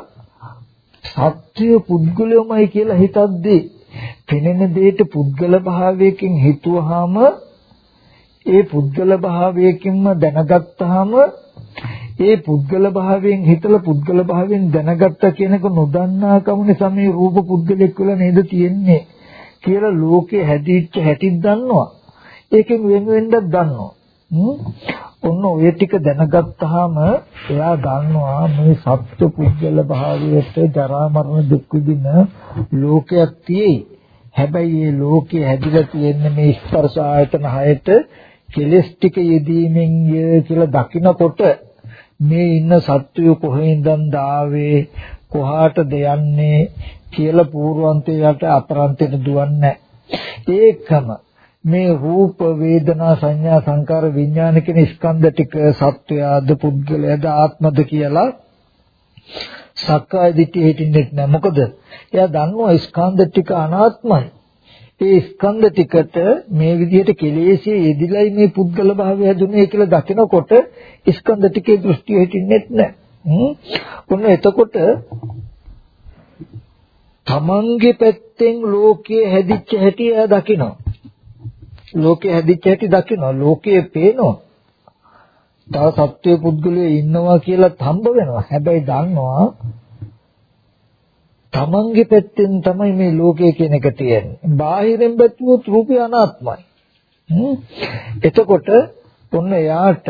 සත්‍ය පුද්ගලයමයි කියලා හිතද්දී පෙනෙන දෙයට පුද්ගල භාවයකින් හිතුවාම ඒ පුද්ගල භාවයකින්ම දැනගත්තාම ඒ පුද්ගල භාවයෙන් හිතලා පුද්ගල භාවයෙන් දැනගත්ත කෙනෙකු නොදන්නා කම නිසා මේ රූප පුද්ගලෙක් වෙලා නේද තියෙන්නේ කියලා ලෝකේ හැදිච්ච හැටිත් දන්නවා. ඒකෙන් වෙන වෙන්නත් දන්නවා. ඔන්න ඔය ටික දැනගත්තාම එයා දන්නවා මේ සත්‍ය පුද්ගල භාවයට ජරා මරණ දුක් විඳින ලෝකයක් තියෙයි. හැබැයි මේ ලෝකේ හැදිලා තියෙන්නේ මේ ස්පර්ශ ආයතන හයට කෙලස් ටික යෙදීමෙන් කියලා දකිනකොට මේ ඉන්න සත්වය කොහෙන්දන් දාවේ කොහාටද යන්නේ කියලා පූර්වන්තයට අපරන්තයට දුවන්නේ ඒකම මේ රූප වේදනා සංඥා සංකාර විඥාන කියන ස්කන්ධ ටික සත්වයාද පුද්ගලයාද ආත්මද කියලා සක්කාය දිට්ඨිය හිටින්නේ නැහැ. මොකද? එයා දන්නවා ස්කන්ධ ටික අනාත්මයි. ඒ ස්කන්ධ ටිකට මේ විදිහට කෙලෙසිය යෙදිලයි මේ පුද්ගල භාවය හැදුනේ කියලා දකිනකොට ස්කන්ධ ටිකේ දෘෂ්ටිය හිටින්නේ නැහැ. ඔන්න එතකොට තමන්ගේ පැත්තෙන් ලෝකයේ හැදිච්ච හැටි එයා දකිනවා. ලෝකයේ හැදිච්ච හැටි දකිනවා. ලෝකයේ පේනවා. තව සත්‍ය පුද්ගලයෝ ඉන්නවා කියලා හම්බ වෙනවා. හැබැයි දන්නවා තමන්ගේ පැත්තෙන් තමයි මේ ලෝකය කියන එක තියෙන්නේ. බාහිරින් බැලුවොත් රූපය අනාත්මයි. එතකොට ඔන්න එයාට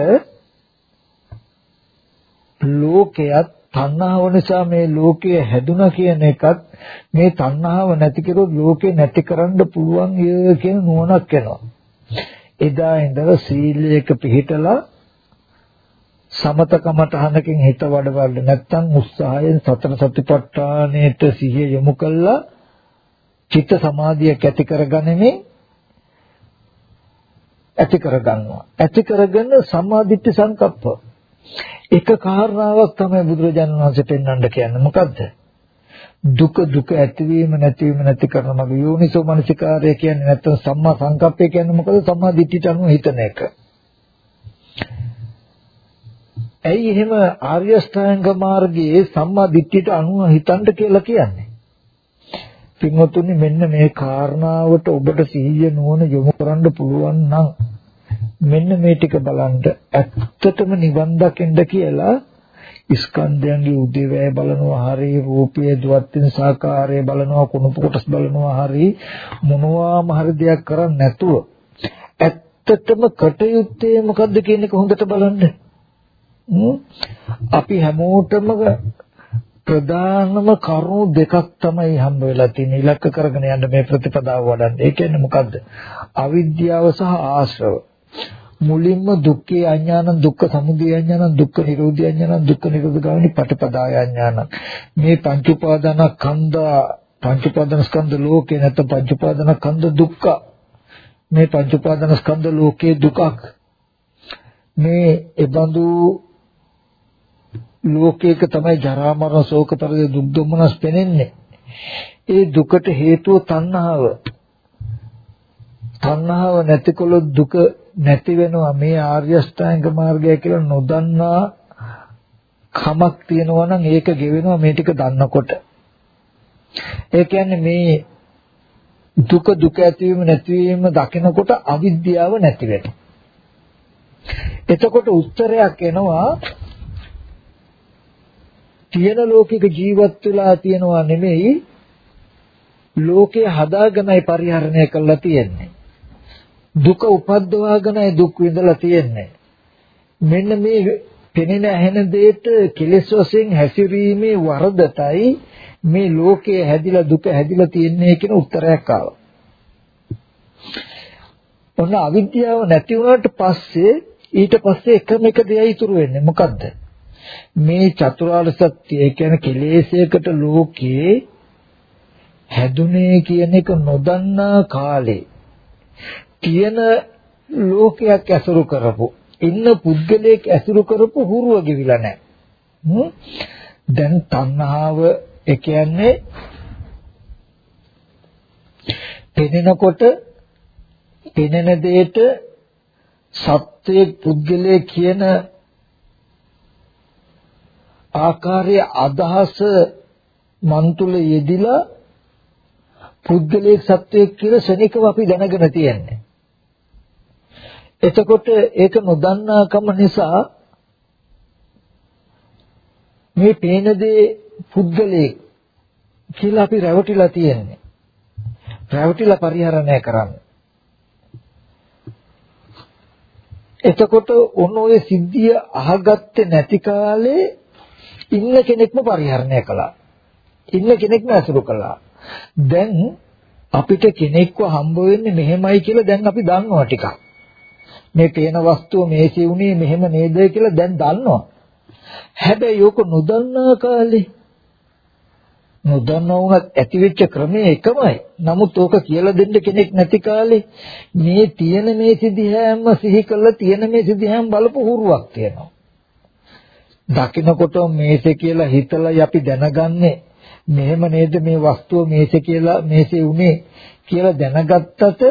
ලෝකයක් තණ්හාව නිසා මේ ලෝකය හැදුනා කියන එකත් මේ තණ්හාව නැති කරොත් ලෝකේ නැති කරන්න පුළුවන් කියන නුවණක් එනවා. එදා ඉඳලා සීලයක පිළිහිටලා සමතකමතහනකින් හිත වඩවන්න නැත්නම් උත්සාහයෙන් සතර සතිපට්ඨානයට සිහිය යොමු කළා. චිත්ත සමාධියක් ඇති කරගනිමින් ඇති කරගන්නවා. ඇති කරගෙන සම්මාදිට්ඨි සංකප්ප. එක කාරණාවක් තමයි බුදුරජාණන් වහන්සේ පෙන්වන්න කියන්නේ. මොකද්ද? දුක දුක ඇතිවීම නැතිවීම නැති කරන මගේ යෝනිසෝ මනසිකාරය කියන්නේ නැත්නම් සම්මා සංකප්පය කියන්නේ මොකද? සම්මා දිට්ඨියට අනුව හිතන එක. ඇයි එහෙම ආර්ය ශ්‍රාංග මාර්ගයේ සම්මා දිට්ඨියට අනුව හිතන්න කියලා කියන්නේ? පින්වතුනි මෙන්න මේ කාරණාවට ඔබට සිහිය නුවණ යොමු කරන්න පුළුවන් නම් මෙන්න මේ ටික බලන්න ඇත්තටම නිවන් දකින්න කියලා ස්කන්ධයන්ගේ උදේවැය බලනවා හරි රූපයේ දුවත්ින් සාකාරය බලනවා කුණුපු කොටස් බලනවා හරි මොනවාම හරි දෙයක් කරන්නේ නැතුව ඇත්තටම කටයුත්තේ මොකද්ද කියන එක හොඳට බලන්න අපි හැමෝටම ප්‍රධානම කරුණු දෙකක් තමයි හම්බ වෙලා තියෙන්නේ ඉලක්ක කරගෙන යන්න මේ ප්‍රතිපදාව වඩන්න. ඒ කියන්නේ මොකද්ද? අවිද්‍යාව සහ ආශ්‍රව. මුලින්ම දුක්ඛේ අඥානං දුක්ඛ සමුදය අඥානං දුක්ඛ නිරෝධය අඥානං දුක්ඛ නිරෝධ ගාමිනී පටිපදාය අඥානං. මේ පංච උපාදාන කන්ද පංච උපාදාන ස්කන්ධ ලෝකේ නැත්නම් පංච උපාදාන කන්ද දුක්ඛ. මේ පංච උපාදාන ස්කන්ධ ලෝකේ දුකක්. මේ එබඳු ලෝකයක තමයි ජරා මරණ ශෝක පරිදේ දුක් දුම්නස් පෙනෙන්නේ. ඒ දුකට හේතුව තණ්හාව. තණ්හාව නැතිකොලොත් දුක නැති වෙනවා මේ ආර්ය අෂ්ටාංග මාර්ගය කියලා නොදන්නා කමක් තියෙනවා නම් ඒක ගෙවෙනවා මේ ටික දන්නකොට. ඒ කියන්නේ මේ දුක දුක ඇතිවීම නැතිවීම දකිනකොට අවිද්‍යාව නැති වෙනවා. එතකොට උත්තරයක් එනවා තියෙන ලෝකික ජීවත් වෙලා තියනවා නෙමෙයි ලෝකය හදාගෙනයි පරිහරණය කරලා තියෙන්නේ. දුක උපද්දවාගෙනයි දුක් විඳලා තියෙන්නේ. මෙන්න මේ පෙනෙන ඇහෙන දෙයට කෙලෙස් වශයෙන් හැසිරීමේ වරදටයි මේ ලෝකයේ හැදිලා දුක හැදිලා තියෙන්නේ කියන උත්තරයක් ආවා. ඔන්න අවිද්‍යාව නැති වුණාට පස්සේ ඊට පස්සේ එකම එක දෙයයි ඉතුරු වෙන්නේ මොකද්ද? මේ චතුරාර්ය සත්‍ය ඒ කියන්නේ කෙලෙසයකට ලෝකේ හැදුනේ කියන එක නොදන්නා කාලේ තියෙන ලෝකයක් ඇසුරු කරපො ඉන්න පුද්ගලයෙක් ඇසුරු කරපො හුරුව ගෙවිලා නැහැ. දැන් තණ්හාව ඒ කියන්නේ පෙනෙනකොට පෙනෙන දෙයට සත්‍යයේ පුද්ගලයේ කියන ආකාරයේ අදහස මන් තුල යෙදිලා පුද්ගලික සත්වයක් කියලා ශනිකව අපි දැනගෙන තියන්නේ. එතකොට ඒක නොදන්නාකම නිසා මේ පේන දේ පුද්ගලයේ කියලා අපි රැවටිලා තියෙන්නේ. රැවටිලා පරිහරණය කරන්නේ. එතකොට ඔන්න ඔය සිද්ධිය අහගත්තේ නැති කාලේ ඉන්න කෙනෙක්ම පරිහරණය කළා. ඉන්න කෙනෙක්ම අසුරු කළා. දැන් අපිට කෙනෙක්ව හම්බ වෙන්නේ මෙහෙමයි කියලා දැන් අපි දන්නවා ටිකක්. මේ පේන වස්තුව මේසේ උනේ මෙහෙම නේද කියලා දැන් දන්නවා. හැබැයි ඕක නොදන්නා කාලේ නොදන්නා වුණත් ඇතිවෙච්ච ක්‍රමය එකමයි. නමුත් ඕක කියලා දෙන්න කෙනෙක් නැති කාලේ මේ තියෙන මේ සිදිහැම සිහි කළා තියෙන මේ සිදිහැම බලපු හුරුවක් තියෙනවා. දකින්නකොට මේසේ කියලා හිතලා අපි දැනගන්නේ මෙහෙම නේද මේ වස්තුව මේසේ කියලා මේසේ උනේ කියලා දැනගත්තට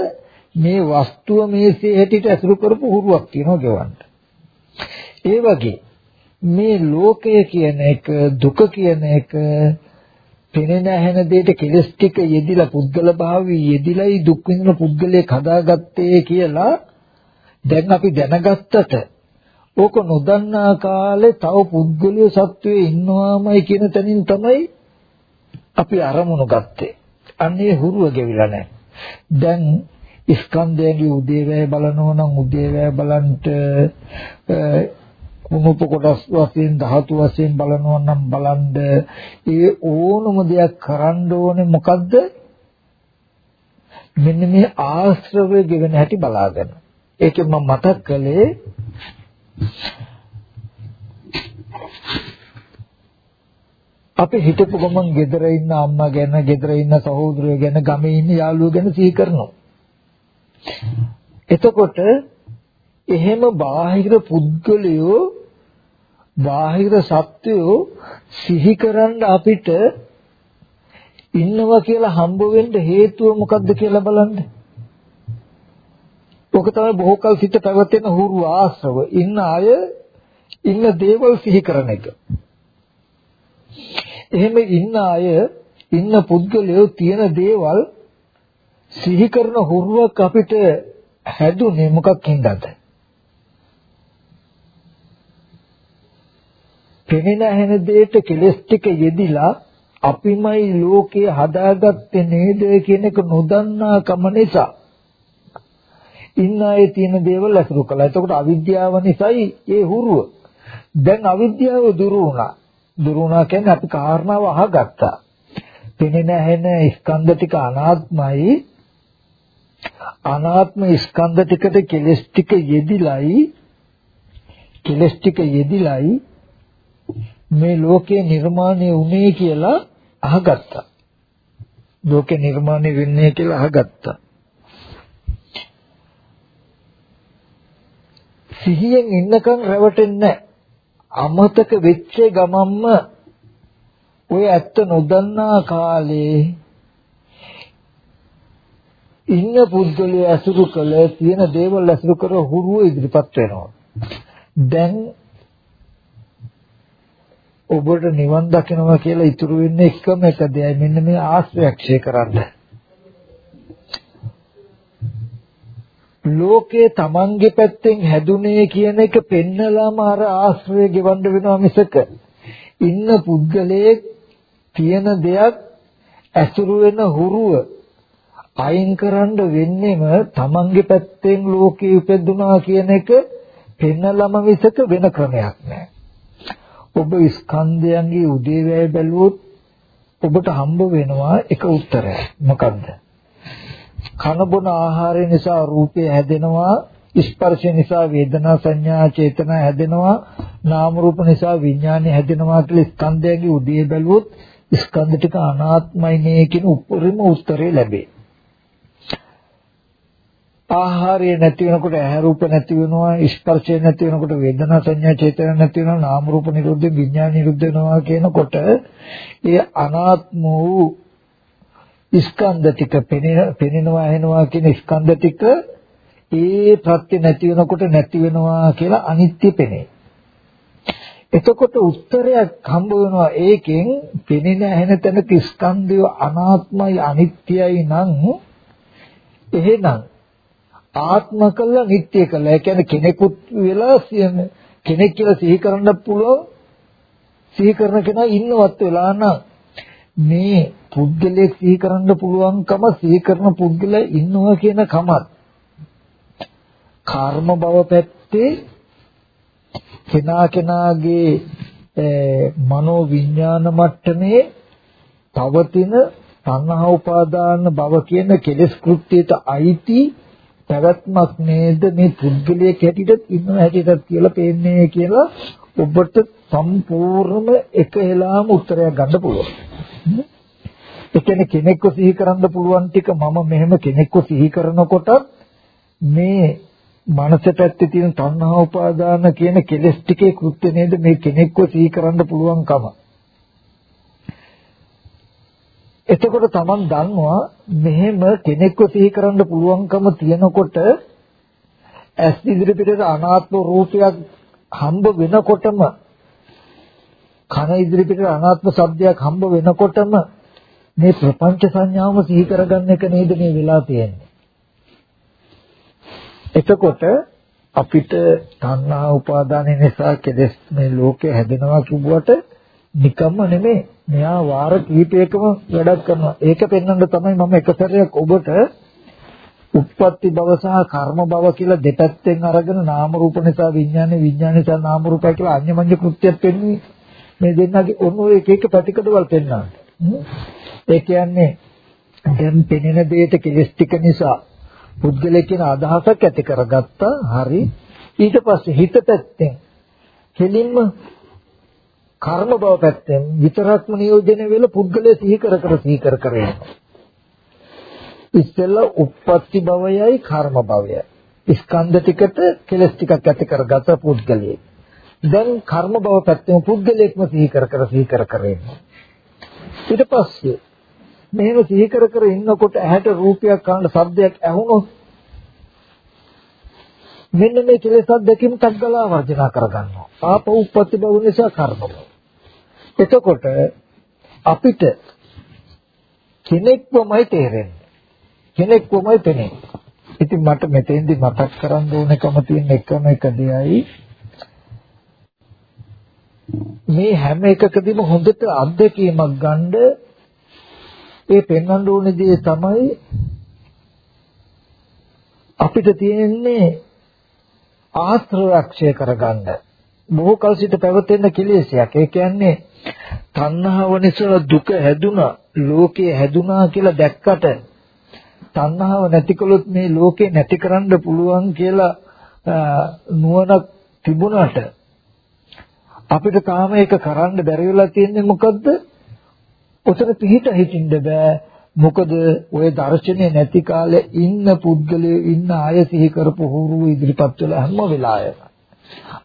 මේ වස්තුව මේසේ හැටියට අසුරු කරපු හුරුවක් තියෙනවා ගෙවන්න. ඒ වගේ මේ ලෝකය කියන එක දුක කියන එක පෙනෙන ඇහෙන දෙයට කෙලස් ටික යෙදිලා පුද්ගල භාවී යෙදිලායි දුක් විඳින පුද්ගලයෙක් හදාගත්තේ කියලා දැන් අපි දැනගත්තට ඕක නොදන්නා කාලේ තව පුද්ගලිය සත්වයේ ඉන්නවාමයි කියන තැනින් තමයි අපි අරමුණු ගත්තේ. අන්නේ හුරුව ගෙවිලා නැහැ. දැන් ස්කන්ධයන්ගේ උදේවැය බලනවා නම් උදේවැය බලන්ට කුණුප කොටස් වශයෙන් ධාතු වශයෙන් බලනවා නම් බලන්ද ඒ ඕනම දෙයක් කරන්න ඕනේ මොකද්ද මෙන්න මේ ආශ්‍රවය ගෙවෙන හැටි බලාගෙන ඒකෙන් මම මතක් කළේ අපි හිතපු ගමන් ගෙදර ඉන්න අම්මා ගැන, ගෙදර ඉන්න සහෝදරයෝ ගැන, ගමේ ඉන්න යාළුවෝ ගැන සිහි කරනවා. එතකොට එහෙම බාහිර පුද්ගලයෝ බාහිර සත්වයෝ සිහි කරන්න අපිට ඉන්නවා කියලා හම්බ වෙන්න හේතුව මොකද්ද කියලා බලන්න. ඔක තමයි බොහෝ කල සිට පැවතෙන හුරු ආශ්‍රව. ඉන්න අය ඉන්න දේවල් සිහි කරන එක. එහෙම ඉන්න අය ඉන්න පුද්ගලයෝ තියෙන දේවල් සිහි කරන හුරුවක් අපිට හැදුනේ මොකක් හින්දාද? පෙනෙන ඇහෙන දෙයට කෙලස් ටික යෙදිලා අපිමයි ලෝකේ හදාගත්තේ නේද කියන එක නොදන්නා කම නිසා ඉන්න අය තියෙන දේවල් අසුරු කළා. එතකොට අවිද්‍යාව නිසායි ඒ හුරුව. දැන් අවිද්‍යාව දුරු වුණා. දුරු වුණා කියන්නේ අපි කාරණාව අහගත්තා. පෙනෙන ඇහෙන ස්කන්ධ ටික අනාත්මයි. අනාත්ම ස්කන්ධ ටිකට කෙලස් ටික යෙදිලයි කෙලස් ටික යෙදිලයි මේ ලෝකේ නිර්මාණය වුණේ කියලා අහගත්තා. ලෝකේ නිර්මාණය වෙන්නේ කියලා අහගත්තා. සිහියෙන් ඉන්නකම් රැවටෙන්නේ අමතක වෙච්ච ගමම්ම ඔය ඇත්ත නොදන්නා කාලේ ඉන්න පුද්ගලයා ඇසුරු කළ තියෙන දේවල් ඇසුරු කර හුරුව ඉදිරිපත් වෙනවා. දැන් ඔබට නිවන් දකිනවා කියලා ඉතුරු වෙන්නේ එකම එක දෙයයි මෙන්න මේ ආශ්‍රයක්ෂය කරන්න. ලෝකේ තමන්ගේ පැත්තෙන් හැදුනේ කියන එක පෙන්නලාම අර ආශ්‍රය ගෙවන්න වෙනවා මිසක ඉන්න පුද්ගලයේ තියෙන දෙයක් ඇසුරු වෙන හුරුව අයින් කරන්න වෙන්නේම තමන්ගේ පැත්තෙන් ලෝකේ උපෙදුනා කියන එක පෙන්නලම මිසක වෙන ක්‍රමයක් නැහැ. ඔබ ස්කන්ධයන්ගේ උදේවැය බැලුවොත් ඔබට හම්බ වෙනවා එක උත්තරයක්. මොකද්ද? කන බොන ආහාරය නිසා රූපය හැදෙනවා ස්පර්ශය නිසා වේදනා සංඥා චේතනා හැදෙනවා නාම රූප නිසා විඥානය හැදෙනවා කියලා ස්කන්ධයන්ගේ උදේ බැලුවොත් ස්කන්ධ ටික අනාත්මයි නේ කියන උපරිම උත්තරේ ලැබේ. ආහාරය නැති වෙනකොට ඇහැ රූප නැති වෙනවා ස්පර්ශය නැති වෙනකොට වේදනා සංඥා චේතන නැති වෙනවා නාම රූප නිරුද්ධ විඥාන නිරුද්ධ වෙනවා කියනකොට ඒ අනාත්ම වූ ස්කන්ධ ටික පෙනෙනවා ඇහෙනවා කියන ස්කන්ධ ටික ඒ ප්‍රත්‍ය නැති වෙනකොට නැති වෙනවා කියලා අනිත්‍ය පෙනේ. එතකොට උත්තරයක් හම්බ වෙනවා ඒකෙන් පෙනෙන ඇහෙන තැනක ස්කන්ධය අනාත්මයි අනිත්‍යයි නම් එහෙනම් ආත්ම කළා නිට්ටය කළා. ඒ කියන්නේ කෙනෙකුත් වෙලා කෙනෙක් කියලා සිහි කරන්න පුළුවන් සිහි කරන කෙනා ඉන්නවත් වෙලා නම් මේ පුද්ගලයෙක් සිහි කරන්න පුළුවන්කම සිහි කරන පුද්ගලයා ඉන්නවා කියන කමත් කර්ම භව පැත්තේ කෙනා කෙනාගේ මනෝ විඥාන මට්ටමේ පවතින සංහා උපාදාන භව කියන කෙලෙස් කෘත්‍යයට අයිති පැවැත්මක් නේද මේ පුද්ගලයෙක් හැටියට ඉන්න හැටියට කියලා පේන්නේ කියලා ඔබට සම්පූර්ණම එක හෙලාම උත්තරයක් ගන්න පුළුවන්. ඒ කියන්නේ කෙනෙක්ව සිහි කරන්න පුළුවන් ටික මම මෙහෙම කෙනෙක්ව සිහි කරනකොට මේ මනස පැත්තේ තියෙන තණ්හා උපාදාන කියන කෙලෙස් ටිකේ කෘත්‍ය නේද මේ කෙනෙක්ව සිහි කරන්න පුළුවන්කම. එතකොට Taman දන්නවා මෙහෙම කෙනෙක්ව සිහි කරන්න පුළුවන්කම තියෙනකොට ඇස් ඉදිරි පිටට අනාත්ම රූපයක් හම්බ වෙනකොටම කන ඉදිරි පිටට අනාත්ම ශබ්දයක් හම්බ වෙනකොටම මේ ප්‍රපංච සංඥාවම සිහි කරගන්න එක නේද මේ වෙලා තියෙන්නේ. එතකොට අපිට තණ්හා උපාදාන නිසා කෙලස් මේ ලෝකේ හැදෙනවා කිව්වට නිකම්ම නෙමෙයි. මෙයා වාර කීපයකම වැඩක් කරනවා. ඒක පෙන්වන්න තමයි මම එක සැරයක් ඔබට උත්පත්ති භව සහ කර්ම භව කියලා දෙපැත්තෙන් අරගෙන නාම රූප නිසා විඥානේ විඥාන නිසා නාම රූපය කියලා අන්‍යමඤ්ඤ කෘත්‍යයක් පෙන්වන්නේ මේ දෙන්නගේ ඔන්න ඔය එක එක පැතිකඩවල් පෙන්වන්න. ඒ කියන්නේ දැන් පෙනෙන දෙයට කෙලස් ටික නිසා පුද්ගලයා කියන අදහසක් ඇති කරගත්තා. හරි. ඊට පස්සේ හිත පැත්තෙන් කෙලින්ම කර්ම බව පැත්තෙන් විතරක්ම නියෝජනය වෙලා පුද්ගලයා සිහි කර කර සිහි කර කර යනවා. ඉස්සෙල්ලා උප්පත්ති භවයයි කර්ම භවයයි ස්කන්ධ ටිකට කෙලස් ටිකක් ඇති කරගත පුද්ගලයෙක්. දැන් කර්ම භව පැත්තෙන් පුද්ගලයෙක්ම සිහි කර කර සිහි කර කර ඉන්නවා ඊට පස්සේ මෙහෙම සිහි කර කර ඉන්නකොට ඇහැට රූපයක් කාණ්ඩ ශබ්දයක් ඇහුනොත් මෙන්න මේ කෙලෙස් අධ්‍යක්ීම් තග්ගලා වර්ජනා කරගන්නවා. පාප උප්පත්ති බව නිසා කර්ම බව. එතකොට අපිට කෙනෙක්වමයි තේරෙන්නේ. කෙනෙක්වමයි පෙනෙන්නේ. ඉතින් මට මෙතෙන්දි මතක් කරන්න ඕනකම තියෙන එකම එක දෙයයි මේ හැම එකකදීම හොඳට අත්දැකීමක් ගන්න ඒ පෙන්වන්න ඕනේ දේ තමයි අපිට තියෙන්නේ ආශ්‍රවක්ෂය කරගන්න බොහෝ කල සිට පැවතෙන කෙලෙසයක්. ඒ කියන්නේ තණ්හාව නිසා දුක හැදුනා, ලෝකේ හැදුනා කියලා දැක්කට තණ්හාව නැතිකොලොත් මේ ලෝකේ නැති කරන්න පුළුවන් කියලා නුවණක් තිබුණාට අපිට තාම ඒක කරන්න බැරි වෙලා තියෙන්නේ මොකද්ද? ඔතන පිහිට හිටින්න බෑ. මොකද ওই දර්ශනේ නැති කාලේ ඉන්න පුද්ගලයෝ ඉන්න අය සිහි කරපු හුරු ඉදිරිපත් වෙලා හැම වෙලාවෙම.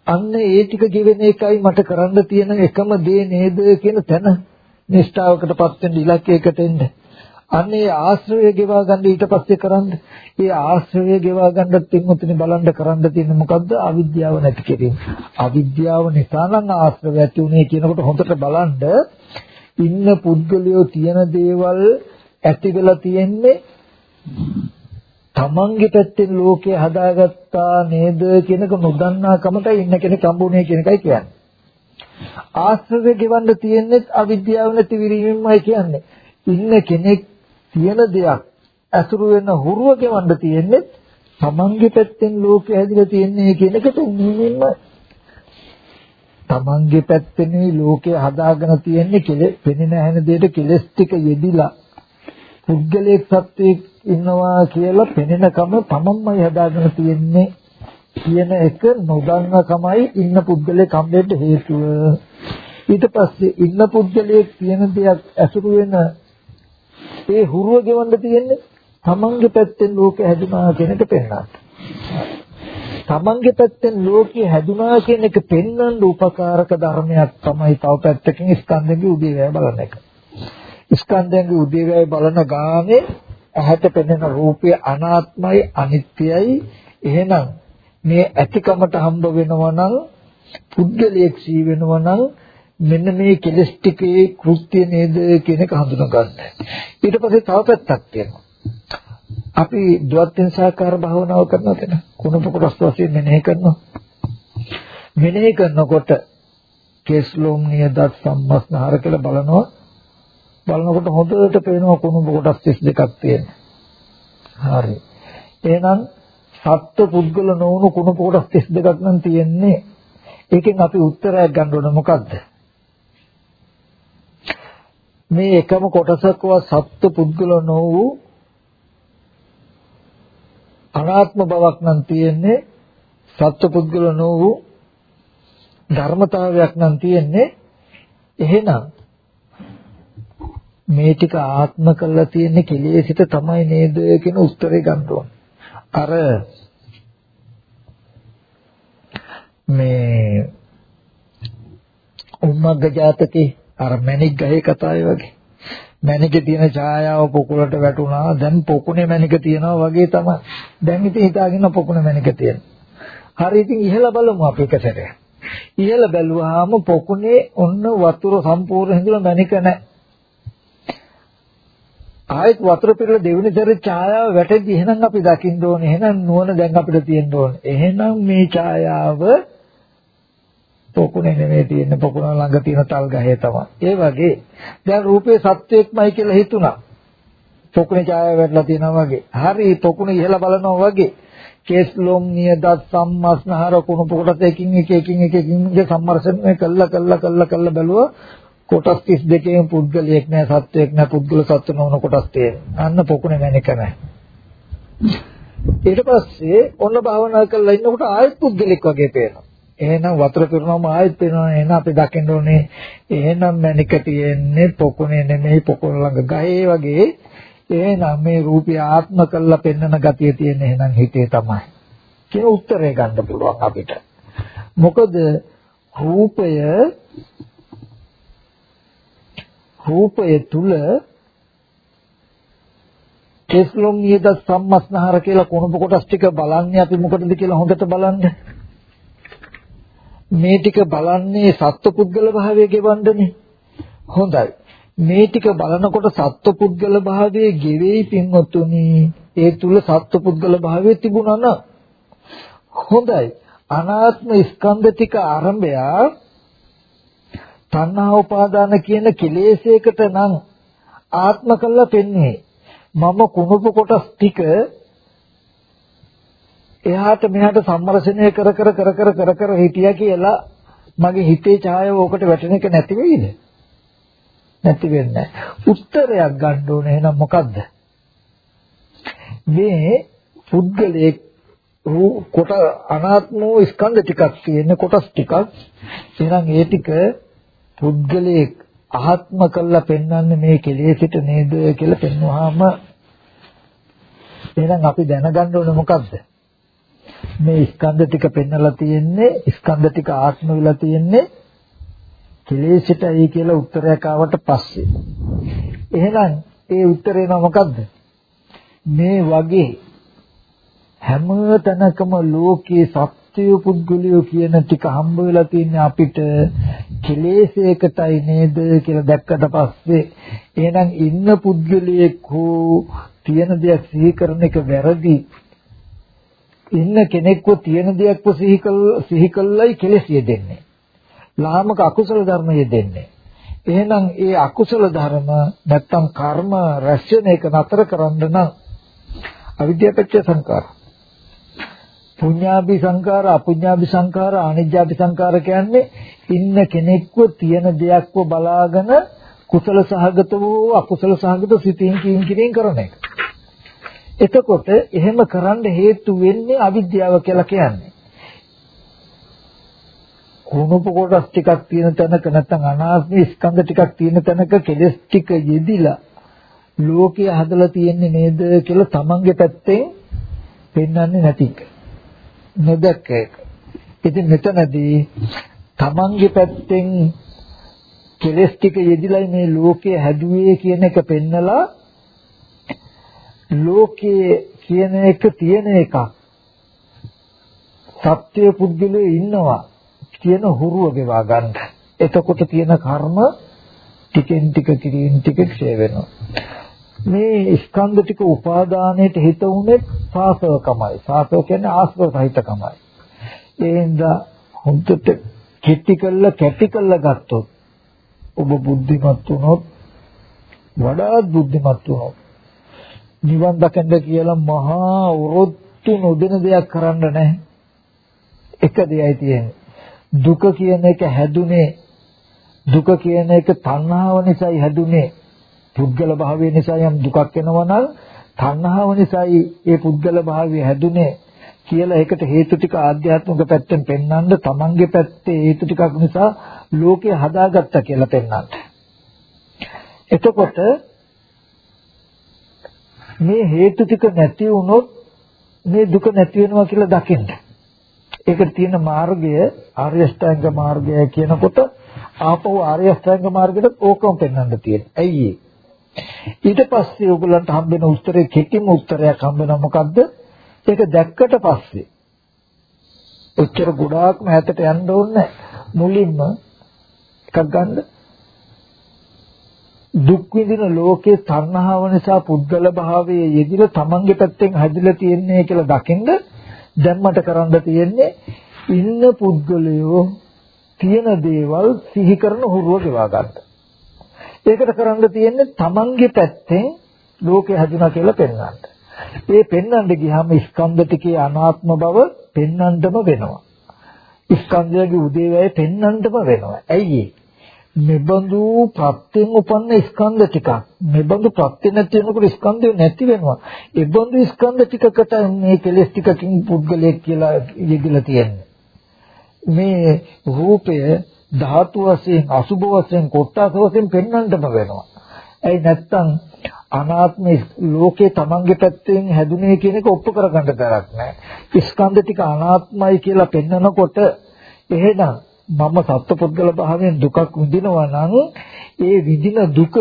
අන්න ඒ ටික ගෙවෙන එකයි මට කරන්න තියෙන එකම දේ නේද කියන තැන නිෂ්ඨාවකටපත් වෙන්න ඉලක්කයකට එන්න. අන්න ඒ ආශ්‍රය ගෙවා ගන්න ඊට පස්සේ කරන්න. ඒ ආශ්‍රය ගෙවා ගන්න තින්මුතුනි බලන්න කරන්න තියෙන්නේ මොකද්ද? අවිද්‍යාව නැති කිරීම. අවිද්‍යාව නිසා නම් ආශ්‍රය ඇති උනේ කියනකොට හොඳට බලන්න ඉන්න පුද්ගලයෝ තියෙන දේවල් ඇති වෙලා තියෙන්නේ තමන්ගේ පැත්තෙන් ලෝකය හදාගත්තා නේද කියනක නොදන්නා කමටයි ඉන්න කෙනෙක් හම්බුනේ කියන එකයි කියන්නේ. ආශ්‍රය ගෙවන්න තියෙන්නේ අවිද්‍යාව නැති විරීමයි කියන්නේ. ඉන්න කෙනෙක් තියෙන දෙයක් අසුරු වෙන හුරුව ගෙවන්න තියෙන්නේ තමන්ගේ පැත්තෙන් ලෝකය හැදිලා තියෙන්නේ කියන එකට නිමින්ම තමන්ගේ පැත්තේ ලෝකය හදාගෙන තියෙන්නේ කෙලෙස් පෙනෙන හැන දෙයට කෙලස් ටික යෙදිලා. පුද්ගලයෙක් සත්වයක් ඉන්නවා කියලා පෙනෙනකම තමන්මයි හදාගෙන තියෙන්නේ. කියන එක නොදන්නකමයි ඉන්න පුද්ගලයෙක් හම්බෙන්න හේතුව. ඊට පස්සේ ඉන්න පුද්ගලයෙක් තියෙන දෙයක් ඇසුරු වෙන ඒ හුරුව ගෙවන්න තියෙන්නේ තමන්ගේ පැත්තෙන් ලෝකය හැදුනා කියන එක පෙන්වන්න තමන්ගේ පැත්තෙන් ලෝකය හැදුනා කියන එක පෙන්වන්න උපකාරක ධර්මයක් තමයි තව පැත්තකින් ස්කන්ධෙගේ උදේවැය බලන එක. ස්කන්ධයන්ගේ උදේවැය බලන ගානේ ඇහැට පෙනෙන රූපය අනාත්මයි අනිත්‍යයි එහෙනම් මේ ඇතිකමට හම්බ වෙනවා නම් පුද්ගලයෙක් සී වෙනවා නම් මෙන්න මේ කෙලස් ටිකේ කෘත්‍ය නේද කියන එක හඳුනා ගන්න. ඊට පස්සේ තව පැත්තක් තියෙනවා. අපි ද්වත්ෙන් සාකාර භාවනාව කරනවා කියන කුණප කොටස් වශයෙන් මෙනෙහි කරනවා. මෙනෙහි කරනකොට කෙස්ලොම් නියදත් සම්මස්නහර කියලා බලනවා බලනකොට හොඳට පේනවා කුණු කොටස් 32ක් තියෙන. හරි. එහෙනම් සත්ත්ව පුද්ගල නොවුණු කුණු කොටස් 32ක් නම් තියෙන්නේ. ඒකෙන් අපි උත්තරයක් ගන්න ඕන මොකද්ද? මේ එකම කොටසකව සත්ත්ව පුද්ගල නොවු අනාත්ම බවක් නම් තියෙන්නේ සත්ත්ව පුද්ගල නොවු ධර්මතාවයක් නම් තියෙන්නේ එහෙනම් මේ ටික ආත්ම කරලා තියෙන්නේ කෙලෙසිත තමයි නේද කියන උත්තරේ ගන්න ඕන. අර මේ උම්මග්ග ජාතකේ අර මණික් ගහේ කතාවේ වගේ මණිකේ තියෙන ඡායාව පොකුලට වැටුණා. දැන් පොකුණේ මණික තියනවා වගේ තමයි. දැන් ඉතින් හිතාගෙන පොකුණේ මණික තියෙනවා. හරි ඉතින් ඉහළ බලමු අපි එක සැරයක් ඉහළ බැලුවාම පොකුණේ ඔන්න වතුර සම්පූර්ණ හිඳුලා මණික නැහැ. ආයෙත් වතුර පිරලා දෙවෙනි සැරේ ඡායාව වැටෙද්දි එහෙනම් අපි දකින්න ඕනේ. එහෙනම් නුවණ දැන් අපිට තියෙන්න ඕනේ. එහෙනම් මේ ඡායාව පොකුණේ නෙමෙයි තියෙන්නේ පොකුණ ළඟ තියෙන තල් ගහේ තමයි ඒ වගේ දැන් රූපේ සත්‍යයක්මයි කියලා හිතුණා පොකුණේ ඡායාව වැටලා තියෙනවා වගේ හරි පොකුණ ඉහලා බලනවා වගේ කේස් ලොම් නියදත් සම්මස්නහර කුණු පොකොටස් එකින් එක එකින් එක එකින් සම්මර්ෂණය කළා කළා කළා කළා බැලුවා කොටස් 32කින් පුද්ගලයෙක් නෑ සත්වයක් නෑ පුද්ගල සත්ව නොවන කොටස් තියෙනවා. අන්න පොකුණේ මැනික නෑ. ඊට පස්සේ ඔන්න භාවනා කරලා ඉන්නකොට ආයෙත් පුද්ගලෙක් වගේ පේනවා. එහෙනම් වතුර පිරුණාම ආයෙත් පේනවා. එහෙනම් අපි දකින්න ඕනේ එහෙනම් මැනික තියෙන්නේ පොකුණේ නෙමෙයි පොකුණ ළඟ ගහේ වගේ. එහෙනම් මේ රූපය ආත්ම කරලා පෙන්වන ගතිය තියෙන එහෙනම් හිතේ තමයි. කියන උත්තරය ගන්න පුළුවන් අපිට. මොකද රූපය රූපය තුල කෙස්ලොම් නියද සම්මස්නහර කියලා කුණප කොටස් ටික බලන්නේ අපි මොකටද කියලා හොඳට බලන්න. මේ ටික බලන්නේ සත්පුද්ගල භාවයේ ගෙවන්නනේ. හොඳයි. මේ ටික බලනකොට සත්පුද්ගල භාවයේ ගෙවෙයි පින්වතුනි. ඒ තුල සත්පුද්ගල භාවයේ තිබුණා නම් හොඳයි. අනාත්ම ස්කන්ධ ටික ආරම්භය තණ්හා උපාදාන කියන කෙලෙසයකට නම් ආත්ම කළා පෙන්නේ මම කුණුප කොටස් ටික එහාට මෙහාට සම්මර්ෂණය කර කර කර කර කර කර හිටියා කියලා මගේ හිතේ ඡායාව ඕකට වැටෙන එක නැති වෙයිද? නැති වෙන්නේ උත්තරයක් ගන්න ඕනේ එහෙනම් මොකද්ද? මේ පුද්ගලයේ කොට අනාත්ම ස්කන්ධ ටිකක් තියෙන කොටස් ටිකක්. එහෙනම් ඒ ටික පුද්ගලයේ ආත්ම කළා පෙන්වන්නේ මේ කෙලෙසිට නේද කියලා පෙන්වුවාම එහෙනම් අපි දැනගන්න ඕනේ මොකද්ද? මේ ස්කන්ධ ටික පෙන්වලා තියෙන්නේ ස්කන්ධ ටික ආත්ම වෙලා තියෙන්නේ කෙලෙසිටයි කියලා උත්තරයක් ආවට පස්සේ. එහෙනම් ඒ උත්තරේ නම මොකද්ද? මේ වගේ හැම තැනකම ලෝකයේ සත්‍ය පුද්ගලියෝ කියන ටික හම්බ වෙලා තින්නේ අපිට කෙලෙසයකටයි නේද කියලා දැක්කට පස්සේ. එහෙනම් ඉන්න පුද්ගලයෙක් හෝ තියෙන දෙයක් සිහි කරන එක වැරදි. ඉන්න කෙනෙක්ව තියෙන දෙයක්ව සිහි කළ සිහි කළයි කෙලෙසිය දෙන්නේ ලාමක අකුසල ධර්මය දෙන්නේ එහෙනම් ඒ අකුසල ධර්ම නැත්තම් කර්ම රැස් වෙන එක නතර කරන්න නම් අවිද්‍යාපච්ච සංකාර පුඤ්ඤාභි සංකාර අපුඤ්ඤාභි සංකාර අනිජ්ජාභි සංකාර කියන්නේ ඉන්න කෙනෙක්ව තියෙන දෙයක්ව බලාගෙන කුසල සහගත වූ අකුසල සහගත සිතින් කියින් කියින් කරන එක. එතකොට එහෙම කරන්න හේතු වෙන්නේ අවිද්‍යාව කියලා කියන්නේ. කුණුප කොටස් ටිකක් තියෙන තැනක නැත්නම් අනාත්ම ස්කන්ධ ටිකක් තියෙන තැනක කෙලස් ටික යෙදිලා ලෝකය හදලා තියෙන්නේ නේද කියලා තමන්ගේ පැත්තෙන් පෙන්වන්නේ නැති එක. නොදැක්ක එක. ඉතින් මෙතනදී තමන්ගේ පැත්තෙන් කෙලස් ටික යෙදිලා මේ ලෝකය හැදුවේ කියන එක පෙන්නලා ලෝකයේ කියන එක තියෙන එකක්. සත්‍ය පුද්ගලයෝ ඉන්නවා කියන හුරුව ගෙවා ගන්න. එතකොට තියෙන කර්ම ටිකෙන් ටික කිරින් ටික ක්ෂය වෙනවා. මේ ස්කන්ධ ටික උපාදානයට හිත උනේ සාසවකමයි. සාසව කියන්නේ ආශ්‍රව සහිතකමයි. ඒ හින්දා හොඳට කෙටි කළා කැටි කළා ගත්තොත් ඔබ බුද්ධිමත් වුණොත් වඩාත් බුද්ධිමත් වුණොත් නිවන් දකින්න කියලා මහා උරොත්තු නොදෙන දෙයක් කරන්න නැහැ. එක දෙයයි තියෙන්නේ. දුක කියන එක හැදුනේ දුක කියන එක තණ්හාව නිසායි හැදුනේ. පුද්ගල භාවය නිසා යම් දුකක් එනවා නම් තණ්හාව නිසායි ඒ පුද්ගල භාවය හැදුනේ කියලා ඒකට හේතු ටික ආධ්‍යාත්මික පැත්තෙන් පෙන්වන්න තමන්ගේ පැත්තේ හේතු ටිකක් නිසා ලෝකේ හදාගත්තා කියලා පෙන්වන්න. එතකොට මේ හේතු ටික නැති වුණොත් මේ දුක නැති වෙනවා කියලා දකින්න. ඒකට තියෙන මාර්ගය ආර්ය අෂ්ටාංග මාර්ගය කියනකොට ආපහු ආර්ය අෂ්ටාංග මාර්ගයට ඕකම පෙන්වන්න තියෙනවා. ඇයි ඊට පස්සේ ඔයගලන්ට හම්බෙන උත්තරේ කෙටිම උත්තරයක් හම්බෙනවා මොකද්ද? ඒක දැක්කට පස්සේ ඔච්චර ගොඩාක්ම ඈතට යන්න ඕනේ මුලින්ම එකක් ගන්න දුක් විඳින ලෝකේ තණ්හාව නිසා පුද්ගල භාවයේ යෙදිලා තමන්ගේ පැත්තෙන් හැදිලා තියෙන්නේ කියලා දකින්ද දැන් මට කරන්න තියෙන්නේ ඉන්න පුද්ගලයෝ තියෙන දේවල් සිහි කරන හුරුව ගෙවා ගන්න. ඒකට කරන්න තියෙන්නේ තමන්ගේ පැත්තෙන් ලෝකේ හැදුනා කියලා පෙන්වන්න. ඒ පෙන්වන්න ගියාම ස්කන්ධ ටිකේ අනාත්ම බව පෙන්වන්නම වෙනවා. ස්කන්ධයගේ උදේවැය පෙන්වන්නම වෙනවා. ඇයි මෙබඳු ප්‍රත්‍යයෙන් උපන්න ස්කන්ධ ටිකක් මෙබඳු ප්‍රත්‍ය නැති වෙනකොට ස්කන්ධය නැති වෙනවා. ඒ බඳු ස්කන්ධ ටිකකට මේ කෙලෙස් ටිකකින් පුද්ගලයෙක් කියලා යෙදিলা තියෙන්නේ. මේ රූපය ධාතු වශයෙන් අසුභ වශයෙන් කොටස් වශයෙන් පෙන්වන්නම වෙනවා. ඒ නැත්තම් අනාත්ම ලෝකේ තමන්ගේ පැත්තෙන් හැදුනේ කියන එක ඔප්පු කරගන්න තරක් නැහැ. ස්කන්ධ ටික අනාත්මයි කියලා පෙන්නකොට එහෙනම් මම සත්පුද්ගල භාවයෙන් දුකක් විඳිනවා නම් ඒ විඳින දුක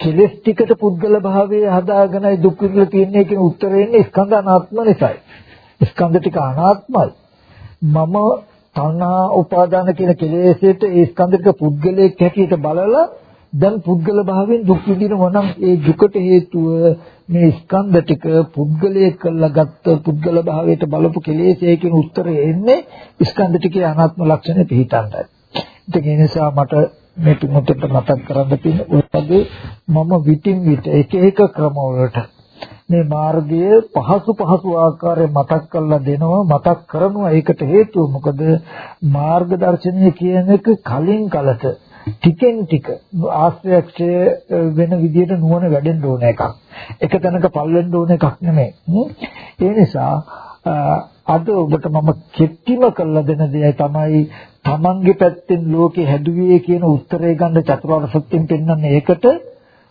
කෙලස් ටිකට පුද්ගල භාවයේ හදාගෙනයි දුක් විඳලා තියන්නේ කියන උත්තරේ එන්නේ ස්කන්ධ අනාත්ම නිසායි. ස්කන්ධ ටික අනාත්මයි. මම තණ්හා උපාදාන කියන කෙලෙසෙට ඒ ස්කන්ධ ටික පුද්ගලයෙක් හැටියට බලලා දැන් පුද්ගල භාවයෙන් දුක් විඳිනවා නම් ඒ දුකට හේතුව මේ ස්කන්ධ ටික පුද්ගලයේ කළා ගත්ත පුද්ගල භාවයට බලපු කෙලෙසේ කියන උත්තරය එන්නේ ස්කන්ධ ටිකේ අනාත්ම ලක්ෂණය පිළිතන්ටයි. ඒක නිසා මට මේ තුමුතට මතක් කරන්න තියෙන උත්පදේ මම විтин විට එක එක ක්‍රමවලට මේ මාර්ගය පහසු පහසු ආකාරයෙන් මතක් කරලා දෙනවා මතක් කරනවා ඒකට හේතුව මොකද මාර්ග දර්ශනය කියන එක කලින් කලට ටිකෙන් ටික ආශ්‍රයක්ෂය වෙන විදිහට නුවණ වැඩෙන්න ඕන එකක්. එක තැනක පල් වෙන්න ඕන එකක් නෙමෙයි. ඒ නිසා අද ඔබට මම කෙටිම කළ දෙන දේ තමයි තමන්ගේ පැත්තෙන් ලෝකේ හැදුවේ කියන උත්තරේ ගන්න චතුරාර්ය සත්‍යයෙන් පෙන්වන්නේ ඒකට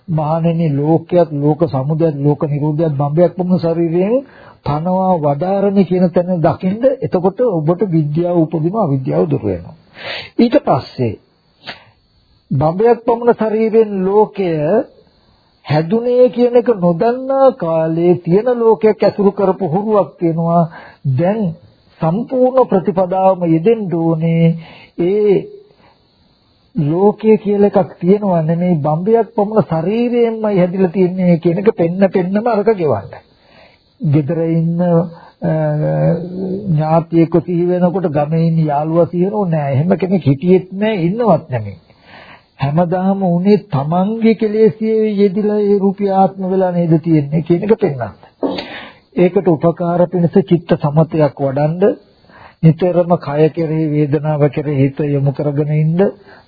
මහණෙනි ලෝකයක් ලෝක සමුදයක් ලෝක නිරෝධයක් බම්බයක් වුණ ශරීරයෙන් පනවා වඩාරණි කියන තැන දකින්ද එතකොට ඔබට විද්‍යාව උපදිනවා අවිද්‍යාව දුර වෙනවා ඊට පස්සේ බඹයක් පමණ ශරීරයෙන් ලෝකය හැදුනේ කියන එක නොදන්නා කාලේ තියෙන ලෝකයක් ඇසුරු කරපු හුරුවක් තියෙනවා දැන් සම්පූර්ණ ප්‍රතිපදාවම යෙදෙන්න ඕනේ ඒ ලෝකය කියලා එකක් තියෙනවා නෙමෙයි බම්බයක් පමණ ශරීරයෙන්මයි හැදිලා තියෙන්නේ කියන එක පෙන්න පෙන්නම අරක ගෙවන්න. ගෙදර ඉන්න ඥාතියෙක් සිහි වෙනකොට ගමේ ඉන්න යාළුවා සිහි වෙනෝ නෑ. එහෙම කෙනෙක් හිටියෙත් නෑ ඉන්නවත් නෙමෙයි. හැමදාම උනේ තමන්ගේ කෙලෙසියේ යෙදිලා ඒ රූපය ආත්ම වෙලා නේද තියෙන්නේ කියන එක පෙන්වන්න. ඒකට උපකාර පිණිස චිත්ත සමතයක් වඩන්ඩ නිතරම කය කෙරෙහි වේදනාව කෙරෙහි හිත යොමු කරගෙන ඉන්න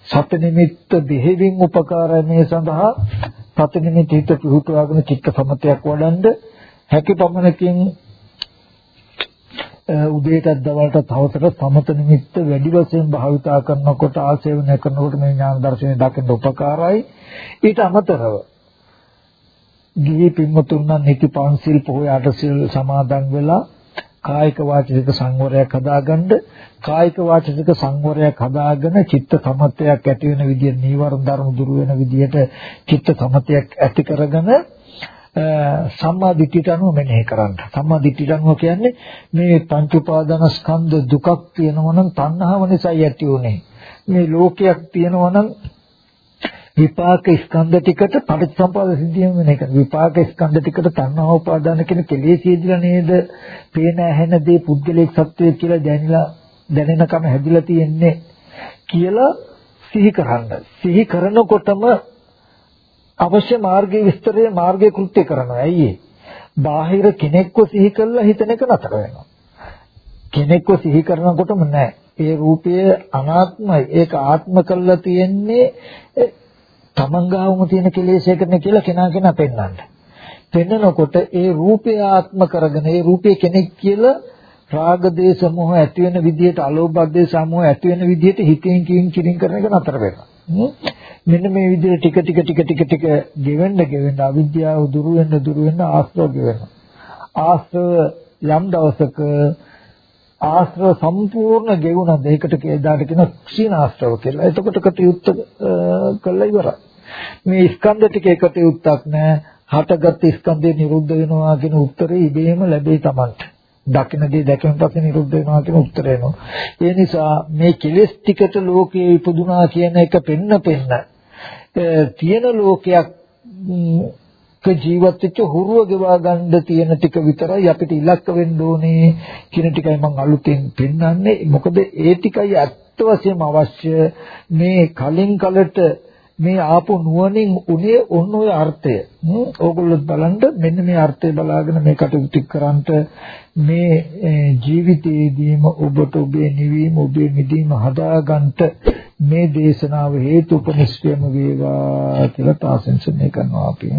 සති නිමිත්ත දෙහිවින් උපකාරය මේ සඳහා සති නිමිත්ත හිත පිහිටුවාගෙන චිත්ත සමතයක් වඩන්ඩ හැකි පමණකින් උදේටත් දවල්ටත් හවසට සමත නිමිත්ත වැඩි වශයෙන් භාවිතා කරනකොට ආසේවනය කරනකොට මේ ඥාන දර්ශනය දකින්න උපකාරයි. ඊට අමතරව ගිහි පින්වතුන් නම් නිති පන්සිල් පොහොය අටසිල් සමාදන් වෙලා කායික වාචික සංවරයක් හදාගන්න කායික වාචික සංවරයක් හදාගෙන චිත්ත සමතයක් ඇති වෙන විදියට නීවරණ ධර්ම දුරු වෙන විදියට චිත්ත සමතයක් ඇති කරගෙන සම්මා දිට්ඨියට අනුව මෙනෙහි කරන්න. සම්මා දිට්ඨියට අනුව කියන්නේ මේ පංච උපාදාන ස්කන්ධ දුකක් තියෙනවා නම් තණ්හාව නිසා ඇති උනේ. මේ ලෝකයක් තියෙනවා නම් විපාක ස්කන්ධ ටිකට පටිච්චසමුප්පාද සිද්ධියම වෙන එක. විපාක ස්කන්ධ ටිකට තණ්හා උපාදාන කියන කෙලෙස් ඉදිරිය නේද? පේන ඇහෙන දේ පුද්ගලික සත්‍යය කියලා දැනලා දැනෙනකම හැදිලා තියෙන්නේ කියලා සිහි කරන්න. සිහි කරනකොටම අවශ්‍ය මාර්ගයේ විස්තරය මාර්ගයේ කෘත්‍ය කරනවා. ඇයි බාහිර කෙනෙක්ව සිහි කළා හිතන එක නතර වෙනවා. කෙනෙක්ව සිහි කරනකොටම නෑ. ඒ රූපය අනාත්මයි. ඒක ආත්ම කරලා තියෙන්නේ තමන් ගාවම තියෙන කෙලෙසයකට කියලා කෙනා කෙනා පෙන්වන්න. පෙන්නකොට ඒ රූපය ආත්ම කරගෙන ඒ රූපය කෙනෙක් කියලා රාග දේශ මොහ ඇති වෙන විදිහට අලෝභ දේශ මොහ ඇති වෙන විදිහට හිතෙන් කියින් කිරින් කරන එක නතර වෙනවා. මෙන්න මේ විදිහට ටික ටික ටික ටික ටික ගෙවෙන්න ගෙවෙන්න අවිද්‍යාව දුරු වෙන්න දුරු වෙන්න ආශ්‍රව ගෙවෙනවා. ආශ්‍රව යම් දවසක ආශ්‍රව සම්පූර්ණ ගෙවුණාද ඒකට කේදාට කියන ක්ෂීණාශ්‍රව කියලා. එතකොට කටයුත්ත කළා ඉවරයි. මේ ස්කන්ධ ටික එකටයුත්තක් නෑ. හටගත් ස්කන්ධය නිරුද්ධ වෙනවා කියන උත්තරේ ඉබේම ලැබෙයි Tamanට. දකින්න දේ දැකීම පස්සේ නිරුද්ධ වෙනවා කියන උත්තරය එනවා. ඒ නිසා මේ කෙලෙස් ටිකට ලෝකයේ ඉපදුනා කියන එක පෙන්න පෙන්න තියෙන ලෝකයක් ජීවත් වෙච්ච හුරුව ගෙවා ගන්න තියෙන ටික විතරයි අපිට ඉලක්ක වෙන්න ඕනේ කියන ටිකයි මම අලුතෙන් පෙන්වන්නේ මොකද ඒ ටිකයි ඇත්ත වශයෙන්ම අවශ්‍ය මේ කලින් කලට මේ ආපු නුවණින් උනේ ඔන්න ඔය අර්ථය. ඕගොල්ලෝ බලන්න මෙන්න මේ අර්ථය බලාගෙන මේ කටයුතු කරන්ට මේ eh, ජීවිතයේදීම ඔබට ඔබේ නිවීම ඔබේ මිදීම හදාගන්නට මේ දේශනාව හේතු උපනිශ්‍රයම වේවා කියලා තාසෙන්සනේ කරනවා අපි.